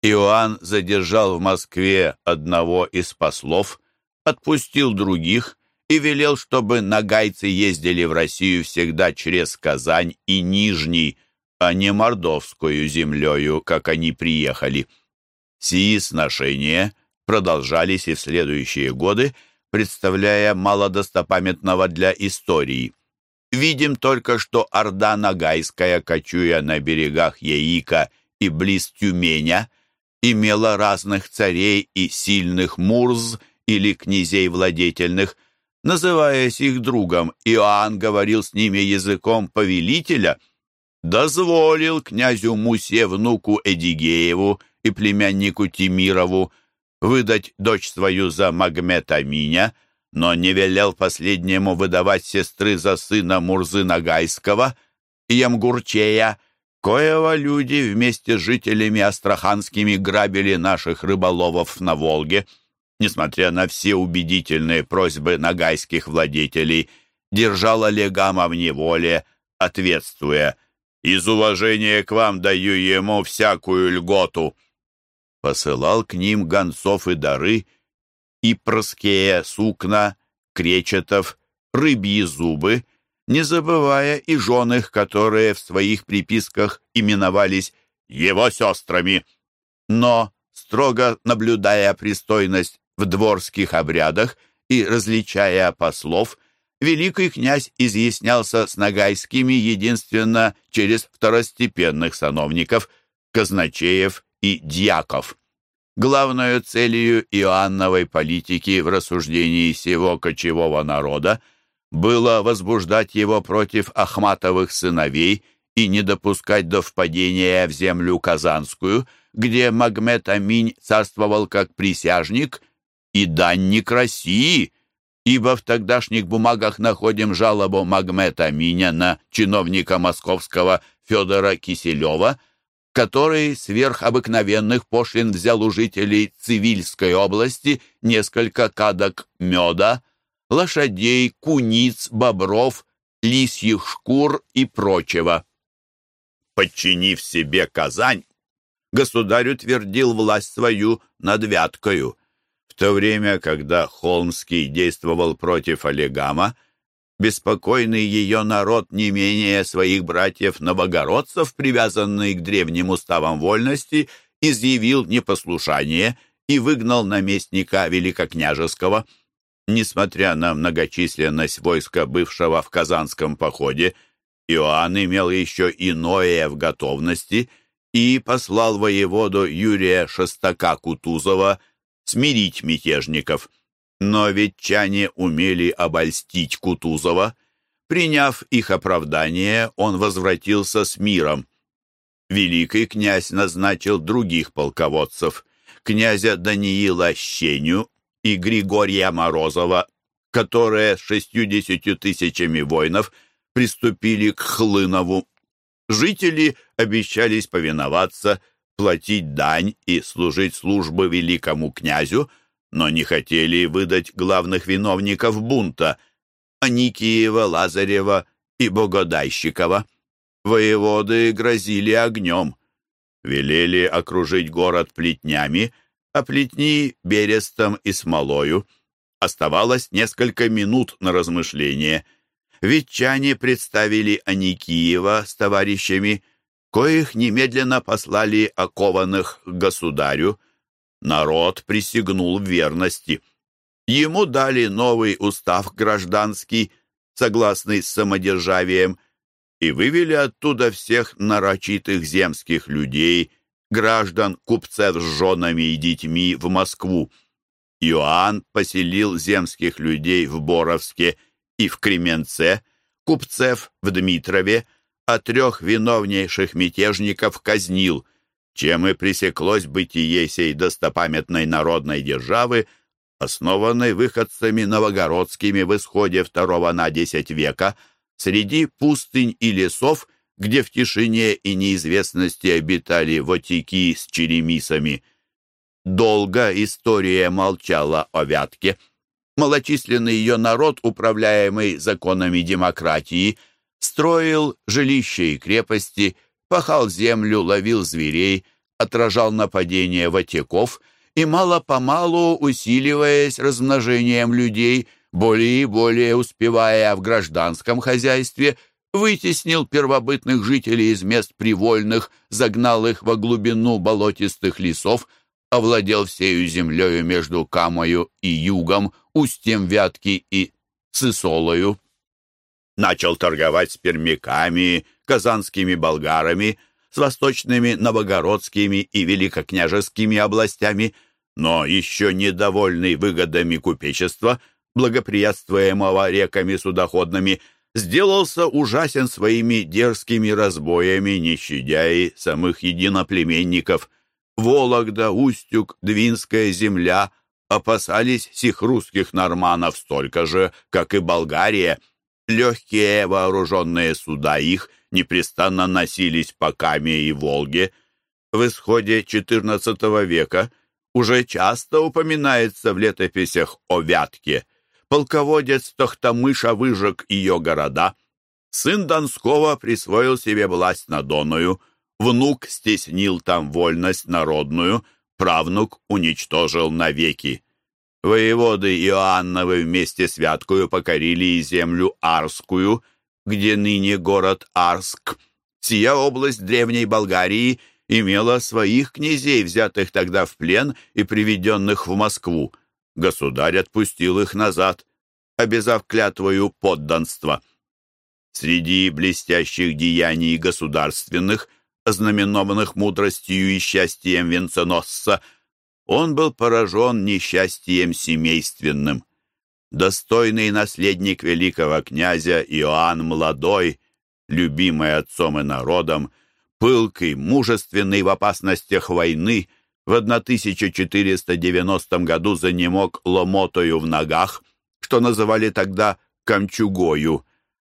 Иоанн задержал в Москве одного из послов, отпустил других и велел, чтобы нагайцы ездили в Россию всегда через Казань и Нижний, а не Мордовскую землею, как они приехали. Сии сношения продолжались и в следующие годы, представляя мало достопамятного для истории. Видим только, что Орда Нагайская, кочуя на берегах Яика и близ Тюменя, имела разных царей и сильных мурз или князей владетельных. Называясь их другом, Иоанн говорил с ними языком повелителя, дозволил князю Мусе, внуку Эдигееву и племяннику Тимирову, выдать дочь свою за Магмета Миня, но не велел последнему выдавать сестры за сына Мурзы Нагайского, Ямгурчея, коего люди вместе с жителями астраханскими грабили наших рыболовов на Волге. Несмотря на все убедительные просьбы нагайских владетелей, держала Легама в неволе, ответствуя «Из уважения к вам даю ему всякую льготу» посылал к ним гонцов и дары, и проскея сукна, кречетов, рыбьи зубы, не забывая и жен их, которые в своих приписках именовались его сестрами. Но, строго наблюдая пристойность в дворских обрядах и различая послов, великий князь изъяснялся с нагайскими единственно через второстепенных сановников, казначеев и дьяков. Главной целью Иоанновой политики в рассуждении всего кочевого народа было возбуждать его против Ахматовых сыновей и не допускать до впадения в землю Казанскую, где Магмед Аминь царствовал как присяжник и данник России, ибо в тогдашних бумагах находим жалобу Магмета Аминя на чиновника московского Федора Киселева – который сверх обыкновенных пошлин взял у жителей Цивильской области несколько кадок меда, лошадей, куниц, бобров, лисьих шкур и прочего. Подчинив себе Казань, государь утвердил власть свою над Вяткою. В то время, когда Холмский действовал против Олегама, Беспокойный ее народ не менее своих братьев-новогородцев, привязанный к древним уставам вольности, изъявил непослушание и выгнал наместника Великокняжеского. Несмотря на многочисленность войска, бывшего в Казанском походе, Иоанн имел еще иное в готовности и послал воеводу Юрия Шестака-Кутузова смирить мятежников – но ветчане умели обольстить Кутузова. Приняв их оправдание, он возвратился с миром. Великий князь назначил других полководцев, князя Даниила Щеню и Григория Морозова, которые с шестьюдесятью тысячами воинов приступили к Хлынову. Жители обещались повиноваться, платить дань и служить службы великому князю, но не хотели выдать главных виновников бунта — Аникиева, Лазарева и Богодайщикова. Воеводы грозили огнем. Велели окружить город плетнями, а плетни — берестом и смолою. Оставалось несколько минут на размышление. Ветчане представили Аникиева с товарищами, коих немедленно послали окованных к государю. Народ присягнул верности. Ему дали новый устав гражданский, согласный с самодержавием, и вывели оттуда всех нарочитых земских людей, граждан, купцев с женами и детьми в Москву. Иоанн поселил земских людей в Боровске и в Кременце, купцев в Дмитрове, а трех виновнейших мятежников казнил, чем и пресеклось бытие сей достопамятной народной державы, основанной выходцами новогородскими в исходе второго на десять века, среди пустынь и лесов, где в тишине и неизвестности обитали вотики с черемисами. Долго история молчала о Вятке. Малочисленный ее народ, управляемый законами демократии, строил жилища и крепости, пахал землю, ловил зверей, отражал нападения ватиков и мало-помалу, усиливаясь размножением людей, более и более успевая в гражданском хозяйстве, вытеснил первобытных жителей из мест привольных, загнал их во глубину болотистых лесов, овладел всею землею между Камою и Югом, устьем Вятки и Сысолою. Начал торговать с пермяками, казанскими болгарами, с восточными новогородскими и великокняжескими областями, но еще недовольный выгодами купечества, благоприятствуемого реками судоходными, сделался ужасен своими дерзкими разбоями, не щадя и самых единоплеменников – Вологда, Устюг, Двинская земля опасались сих русских норманов столько же, как и Болгария. Легкие вооруженные суда их непрестанно носились по Каме и Волге. В исходе XIV века уже часто упоминается в летописях о Вятке. Полководец Тохтамыша выжег ее города. Сын Донского присвоил себе власть над Доною – Внук стеснил там вольность народную, правнук уничтожил навеки. Воеводы Иоанновы вместе с Вяткою покорили и землю Арскую, где ныне город Арск. Сия область древней Болгарии имела своих князей, взятых тогда в плен и приведенных в Москву. Государь отпустил их назад, обязав клятвою подданства. Среди блестящих деяний государственных – ознаменованных мудростью и счастьем венценосца, он был поражен несчастьем семейственным. Достойный наследник великого князя Иоанн Младой, любимый отцом и народом, пылкий, мужественный в опасностях войны, в 1490 году занемог ломотою в ногах, что называли тогда камчугою.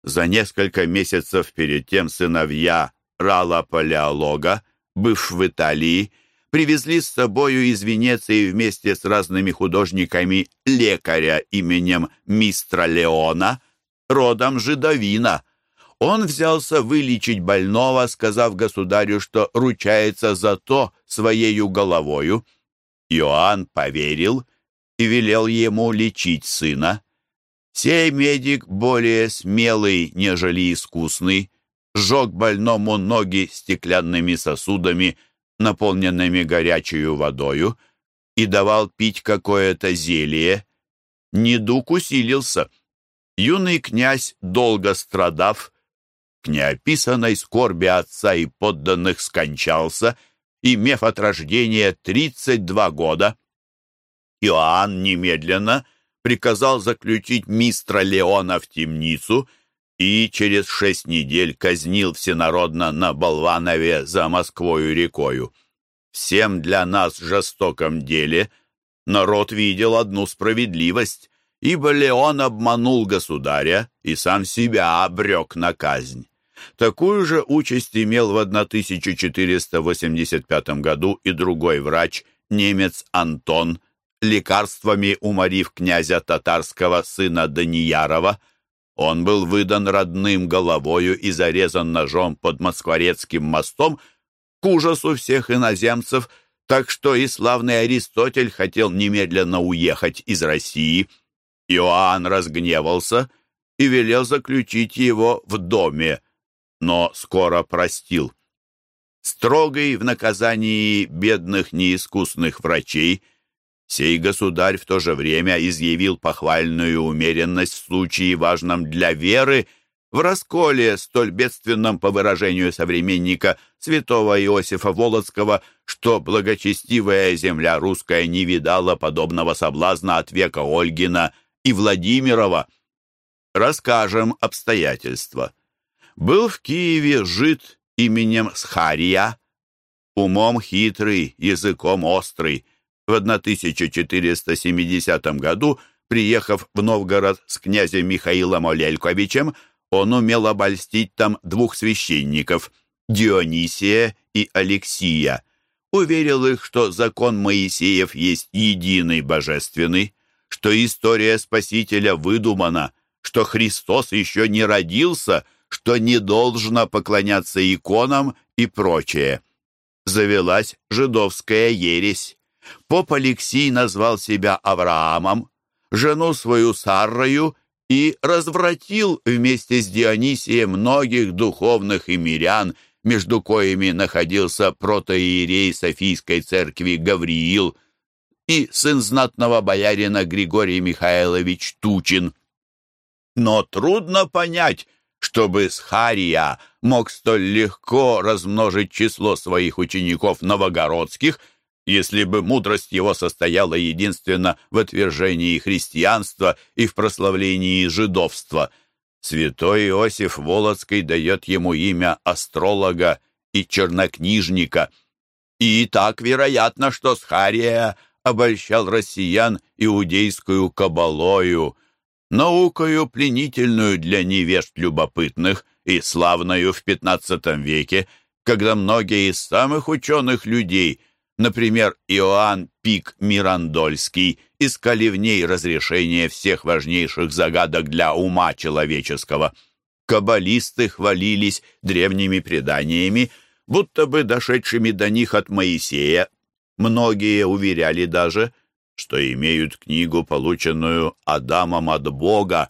За несколько месяцев перед тем сыновья Рала Палеолога, быв в Италии, привезли с собою из Венеции вместе с разными художниками лекаря именем Мистра Леона, родом жидовина. Он взялся вылечить больного, сказав государю, что ручается за то своею головою. Иоанн поверил и велел ему лечить сына. Сей медик более смелый, нежели искусный, сжег больному ноги стеклянными сосудами, наполненными горячей водою, и давал пить какое-то зелье. Недуг усилился. Юный князь, долго страдав, к неописанной скорби отца и подданных скончался, имев от рождения 32 года. Иоанн немедленно приказал заключить мистра Леона в темницу — и через шесть недель казнил всенародно на Болванове за Москвою рекою. Всем для нас жестоком деле народ видел одну справедливость, ибо Леон обманул государя и сам себя обрек на казнь. Такую же участь имел в 1485 году и другой врач, немец Антон, лекарствами уморив князя татарского сына Даниярова. Он был выдан родным головою и зарезан ножом под Москворецким мостом к ужасу всех иноземцев, так что и славный Аристотель хотел немедленно уехать из России. Иоанн разгневался и велел заключить его в доме, но скоро простил. Строгий в наказании бедных неискусных врачей, сей государь в то же время изъявил похвальную умеренность в случае важном для веры в расколе, столь бедственном по выражению современника святого Иосифа Волоцкого, что благочестивая земля русская не видала подобного соблазна от века Ольгина и Владимирова. Расскажем обстоятельства. Был в Киеве жид именем Схария, умом хитрый, языком острый. В 1470 году, приехав в Новгород с князем Михаилом Олельковичем, он умел обольстить там двух священников – Дионисия и Алексия. Уверил их, что закон Моисеев есть единый божественный, что история Спасителя выдумана, что Христос еще не родился – что не должно поклоняться иконам и прочее. Завелась жидовская ересь. Поп Алексий назвал себя Авраамом, жену свою Саррою и развратил вместе с Дионисием многих духовных и мирян, между коими находился протоиерей Софийской церкви Гавриил и сын знатного боярина Григорий Михайлович Тучин. Но трудно понять, чтобы Схария мог столь легко размножить число своих учеников новогородских, если бы мудрость его состояла единственно в отвержении христианства и в прославлении жидовства. Святой Иосиф Волоцкий дает ему имя астролога и чернокнижника. И так вероятно, что Схария обольщал россиян иудейскую кабалою, наукою пленительную для невежд любопытных и славную в XV веке, когда многие из самых ученых людей, например, Иоанн Пик Мирандольский, искали в ней разрешение всех важнейших загадок для ума человеческого. Каббалисты хвалились древними преданиями, будто бы дошедшими до них от Моисея. Многие уверяли даже, что имеют книгу, полученную Адамом от Бога,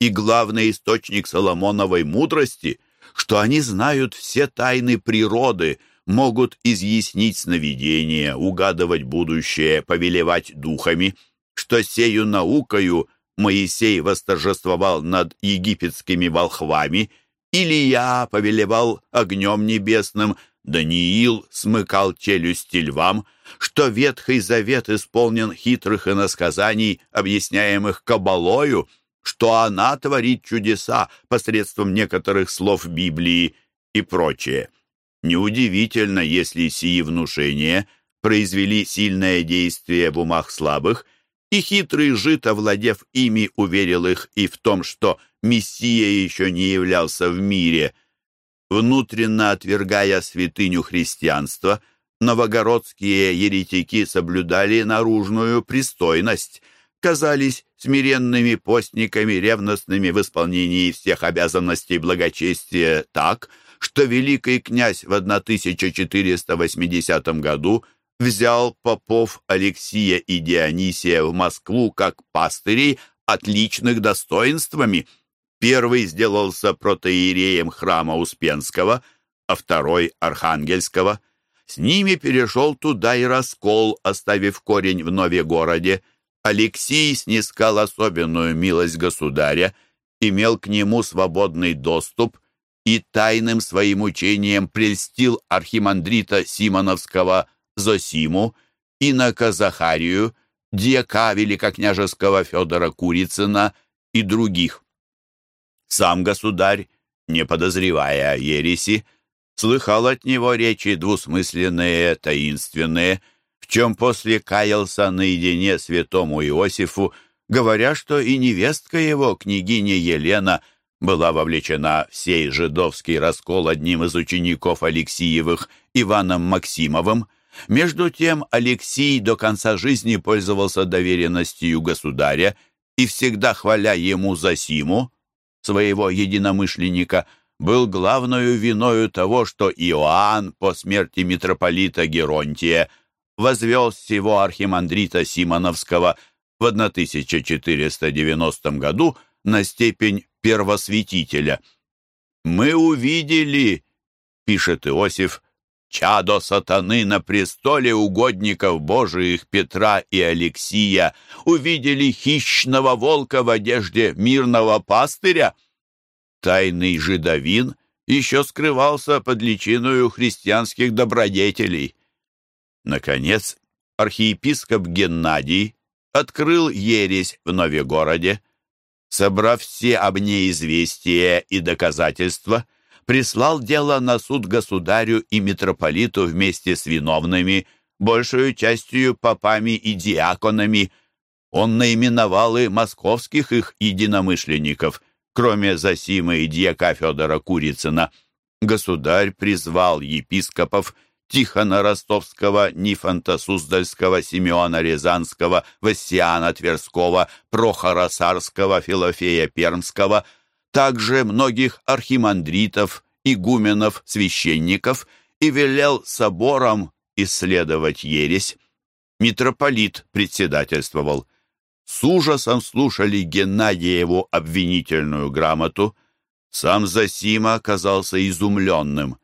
и главный источник Соломоновой мудрости, что они знают все тайны природы, могут изъяснить сновидения, угадывать будущее, повелевать духами, что сею наукою Моисей восторжествовал над египетскими волхвами, Илья повелевал огнем небесным, Даниил смыкал челюсти львам, что Ветхий Завет исполнен хитрых иносказаний, объясняемых кабалою, что она творит чудеса посредством некоторых слов Библии и прочее. Неудивительно, если сии внушения произвели сильное действие в умах слабых, и хитрый жид, овладев ими, уверил их и в том, что Мессия еще не являлся в мире. Внутренно отвергая святыню христианства – новогородские еретики соблюдали наружную пристойность, казались смиренными постниками, ревностными в исполнении всех обязанностей благочестия так, что великий князь в 1480 году взял попов Алексия и Дионисия в Москву как пастырей отличных достоинствами. Первый сделался протоиереем храма Успенского, а второй — Архангельского — с ними перешел туда и раскол, оставив корень в Нове-городе. Алексей снискал особенную милость государя, имел к нему свободный доступ и тайным своим учением прельстил архимандрита Симоновского Зосиму, инока Захарию, дьяка великокняжеского Федора Курицына и других. Сам государь, не подозревая о ереси, слыхал от него речи двусмысленные, таинственные, в чем после каялся наедине святому Иосифу, говоря, что и невестка его, княгиня Елена, была вовлечена в сей жидовский раскол одним из учеников Алексиевых, Иваном Максимовым. Между тем Алексий до конца жизни пользовался доверенностью государя и, всегда хваля ему за Симу, своего единомышленника, был главною виною того, что Иоанн по смерти митрополита Геронтия возвел всего архимандрита Симоновского в 1490 году на степень первосвятителя. «Мы увидели, — пишет Иосиф, — чадо сатаны на престоле угодников Божиих Петра и Алексия, увидели хищного волка в одежде мирного пастыря. Тайный жидовин еще скрывался под личиною христианских добродетелей. Наконец, архиепископ Геннадий открыл ересь в Новегороде, собрав все об ней известия и доказательства, прислал дело на суд государю и митрополиту вместе с виновными, большую частью попами и диаконами. Он наименовал и московских их единомышленников, кроме Засимы и дьяка Федора Курицына. Государь призвал епископов Тихона Ростовского, Нифонта Суздальского, Симеона Рязанского, Вассиана Тверского, Прохора Сарского, Филофея Пермского, также многих архимандритов, игуменов, священников и велел соборам исследовать ересь. Митрополит председательствовал. С ужасом слушали Геннадиеву обвинительную грамоту. Сам Засима оказался изумленным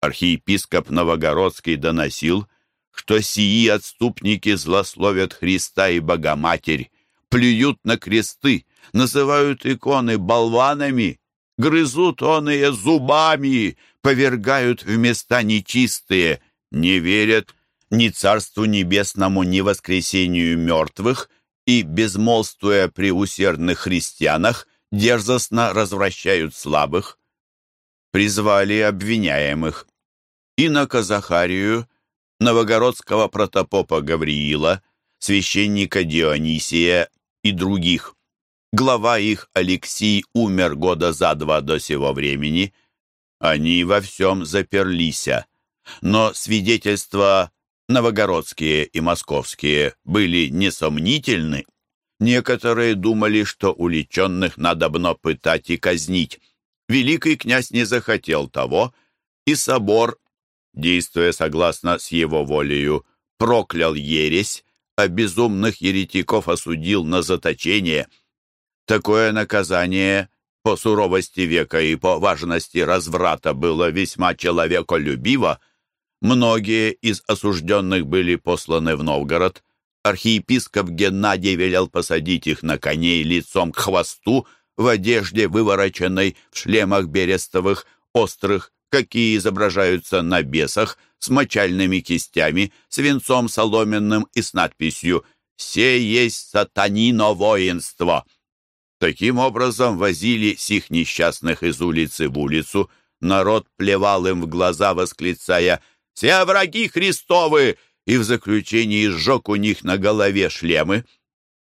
архиепископ Новогородский доносил, что сии отступники злословят Христа и Богоматерь, плюют на кресты, называют иконы болванами, грызут оные зубами, повергают в места нечистые, не верят ни Царству Небесному, ни воскресению мертвых и, безмолвствуя при усердных христианах, дерзостно развращают слабых. Призвали обвиняемых инока Захарию, новогородского протопопа Гавриила, священника Дионисия и других. Глава их, Алексий, умер года за два до сего времени. Они во всем заперлися. Но свидетельства новогородские и московские были несомнительны. Некоторые думали, что уличенных надобно пытать и казнить. Великий князь не захотел того, и собор действуя согласно с его волею, проклял ересь, а безумных еретиков осудил на заточение. Такое наказание по суровости века и по важности разврата было весьма человеколюбиво. Многие из осужденных были посланы в Новгород. Архиепископ Геннадий велел посадить их на коней лицом к хвосту, в одежде вывороченной, в шлемах берестовых, острых, какие изображаются на бесах, с мочальными кистями, свинцом соломенным и с надписью «Се есть сатанино воинство». Таким образом возили сих несчастных из улицы в улицу, народ плевал им в глаза, восклицая «Все враги Христовы!» и в заключении сжег у них на голове шлемы.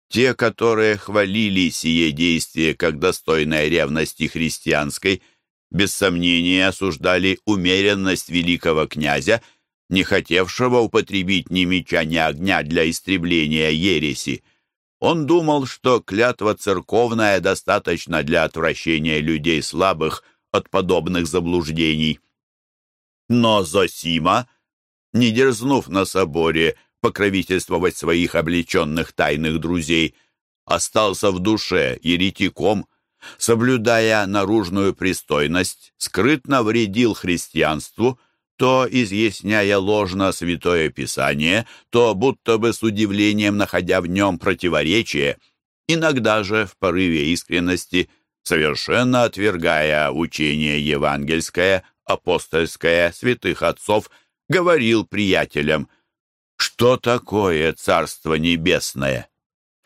Те, которые хвалили сие действие как достойное ревности христианской – без сомнения осуждали умеренность великого князя, не хотевшего употребить ни меча, ни огня для истребления ереси. Он думал, что клятва церковная достаточна для отвращения людей слабых от подобных заблуждений. Но Зосима, не дерзнув на соборе покровительствовать своих облеченных тайных друзей, остался в душе еретиком, соблюдая наружную пристойность, скрытно вредил христианству, то изъясняя ложно Святое Писание, то будто бы с удивлением находя в нем противоречие, иногда же в порыве искренности, совершенно отвергая учение евангельское, апостольское, святых отцов, говорил приятелям, что такое Царство Небесное?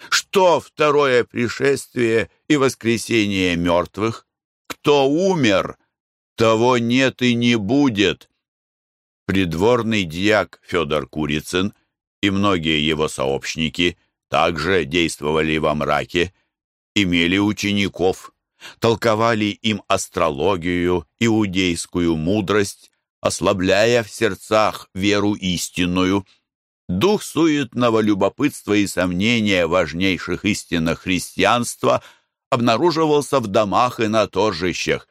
Что второе пришествие и воскресение мертвых? Кто умер, того нет и не будет. Придворный дьяк Федор Курицын и многие его сообщники также действовали во мраке, имели учеников, толковали им астрологию, иудейскую мудрость, ослабляя в сердцах веру истинную. Дух суетного любопытства и сомнения важнейших истинах христианства обнаруживался в домах и на торжищах.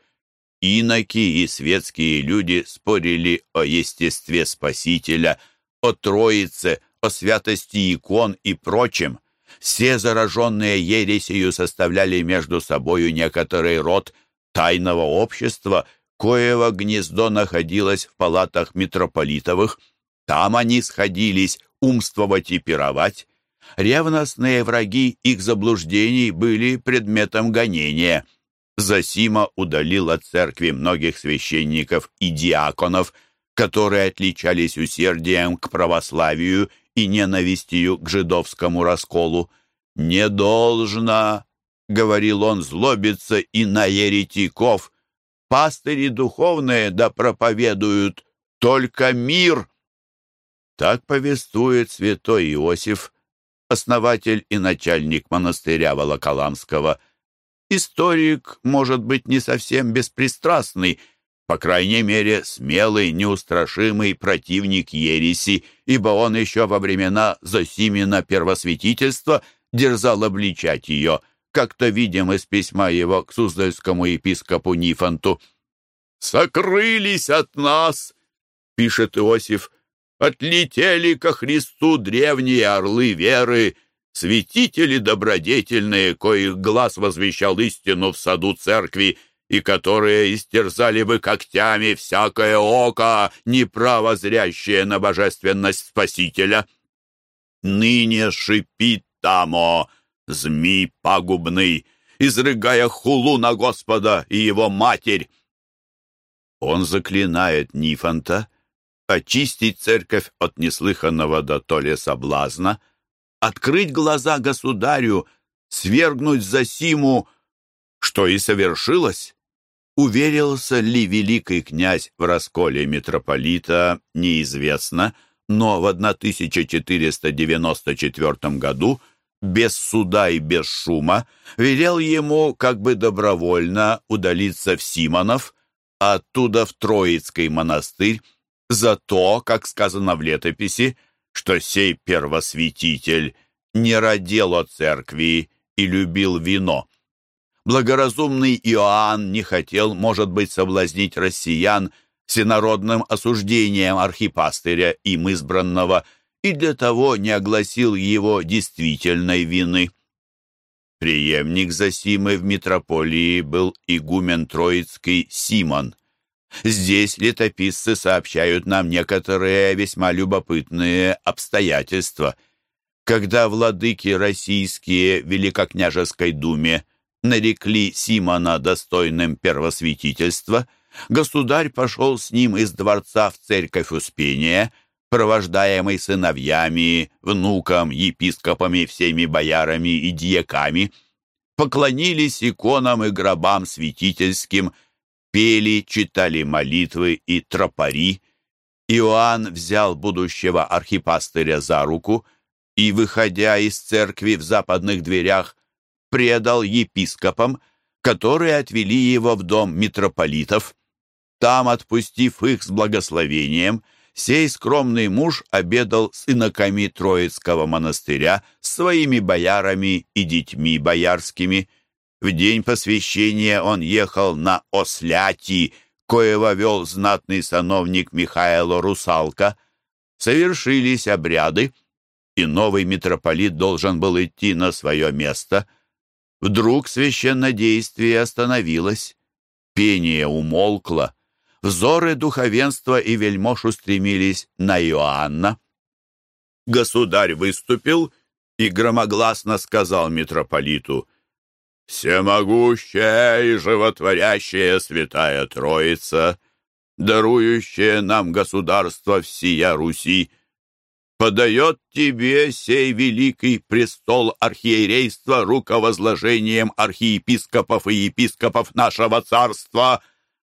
Иноки и светские люди спорили о естестве Спасителя, о Троице, о святости икон и прочем. Все зараженные ересью составляли между собою некоторый род тайного общества, коего гнездо находилось в палатах митрополитовых. Там они сходились умствовать и пировать. Ревностные враги их заблуждений были предметом гонения. Засима удалил от церкви многих священников и диаконов, которые отличались усердием к православию и ненавистью к жидовскому расколу. «Не должно, — говорил он, — злобиться и на еретиков. Пастыри духовные да проповедуют только мир». Так повествует святой Иосиф, основатель и начальник монастыря Волоколамского. Историк, может быть, не совсем беспристрастный, по крайней мере, смелый, неустрашимый противник ереси, ибо он еще во времена Зосимина первосвятительства дерзал обличать ее, как-то видим из письма его к Суздальскому епископу Нифонту. «Сокрылись от нас!» — пишет Иосиф. «Отлетели ко Христу древние орлы веры, святители добродетельные, коих глаз возвещал истину в саду церкви, — и которые истерзали бы когтями всякое око, неправо зрящее на божественность Спасителя. Ныне шипит тамо, змей пагубный, изрыгая хулу на Господа и его матерь. Он заклинает Нифонта очистить церковь от неслыханного до толи соблазна, открыть глаза государю, свергнуть Засиму, что и совершилось. Уверился ли великий князь в расколе митрополита, неизвестно, но в 1494 году без суда и без шума велел ему как бы добровольно удалиться в Симонов, а оттуда в Троицкий монастырь, за то, как сказано в летописи, что сей первосвятитель не родил о церкви и любил вино. Благоразумный Иоанн не хотел, может быть, соблазнить россиян всенародным осуждением архипастыря им избранного и для того не огласил его действительной вины. Приемник Засимы в митрополии был игумен Троицкий Симон. Здесь летописцы сообщают нам некоторые весьма любопытные обстоятельства. Когда владыки российские в Великокняжеской думе нарекли Симона достойным первосвятительства, государь пошел с ним из дворца в церковь Успения, провождаемый сыновьями, внуком, епископами, всеми боярами и дьяками, поклонились иконам и гробам святительским, пели, читали молитвы и тропари. Иоанн взял будущего архипастыря за руку и, выходя из церкви в западных дверях, предал епископам, которые отвели его в дом митрополитов. Там, отпустив их с благословением, сей скромный муж обедал с иноками Троицкого монастыря, своими боярами и детьми боярскими. В день посвящения он ехал на Осляти, коего вел знатный сановник Михаило Русалка. Совершились обряды, и новый митрополит должен был идти на свое место — Вдруг священнодействие остановилось, пение умолкло, взоры духовенства и вельмож устремились на Иоанна. Государь выступил и громогласно сказал митрополиту, «Всемогущая и животворящая святая Троица, дарующая нам государство всея Руси, подает тебе сей великий престол архиерейства руковозложением архиепископов и епископов нашего царства.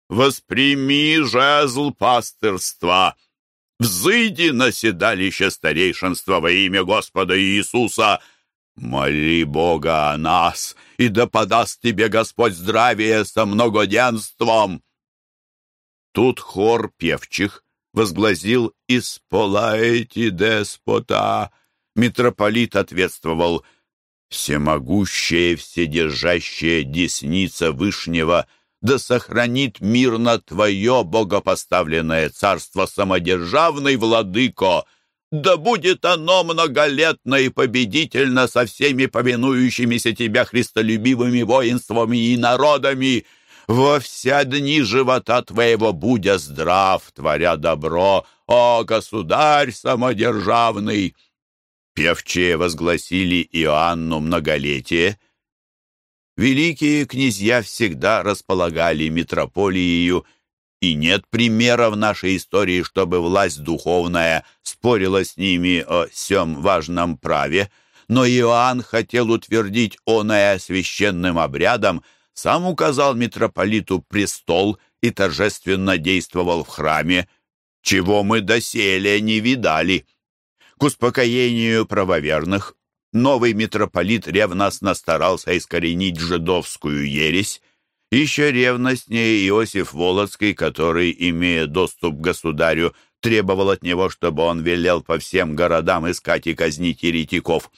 Восприми жезл пастырства. Взыди на седалище старейшинства во имя Господа Иисуса. Моли Бога о нас, и да подаст тебе Господь здравие со многоденством!» Тут хор певчих возгласил «Исполаете деспота!» Митрополит ответствовал «Всемогущая, вседержащая десница Вышнего да сохранит мирно твое богопоставленное царство самодержавный владыко!» Да будет оно многолетно и победительно со всеми повинующимися тебя христолюбивыми воинствами и народами. Во вся дни живота твоего будя здрав, творя добро, о, государь самодержавный!» Певчие возгласили Иоанну многолетие. Великие князья всегда располагали митрополией и нет примера в нашей истории, чтобы власть духовная спорила с ними о сем важном праве, но Иоанн хотел утвердить оное священным обрядом, сам указал митрополиту престол и торжественно действовал в храме, чего мы доселе не видали. К успокоению правоверных новый митрополит ревностно старался искоренить жидовскую ересь, еще ревностнее Иосиф Волоцкий, который, имея доступ к государю, требовал от него, чтобы он велел по всем городам искать и казнить еретиков.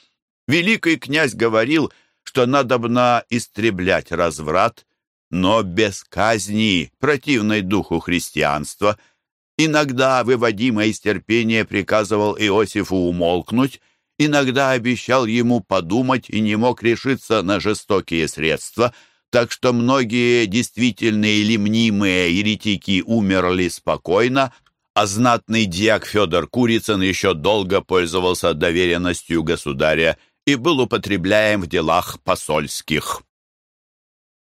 Великий князь говорил, что надобно истреблять разврат, но без казни, противной духу христианства. Иногда, выводимое из терпения, приказывал Иосифу умолкнуть, иногда обещал ему подумать и не мог решиться на жестокие средства – так что многие действительные или мнимые еретики умерли спокойно, а знатный диак Федор Курицын еще долго пользовался доверенностью государя и был употребляем в делах посольских.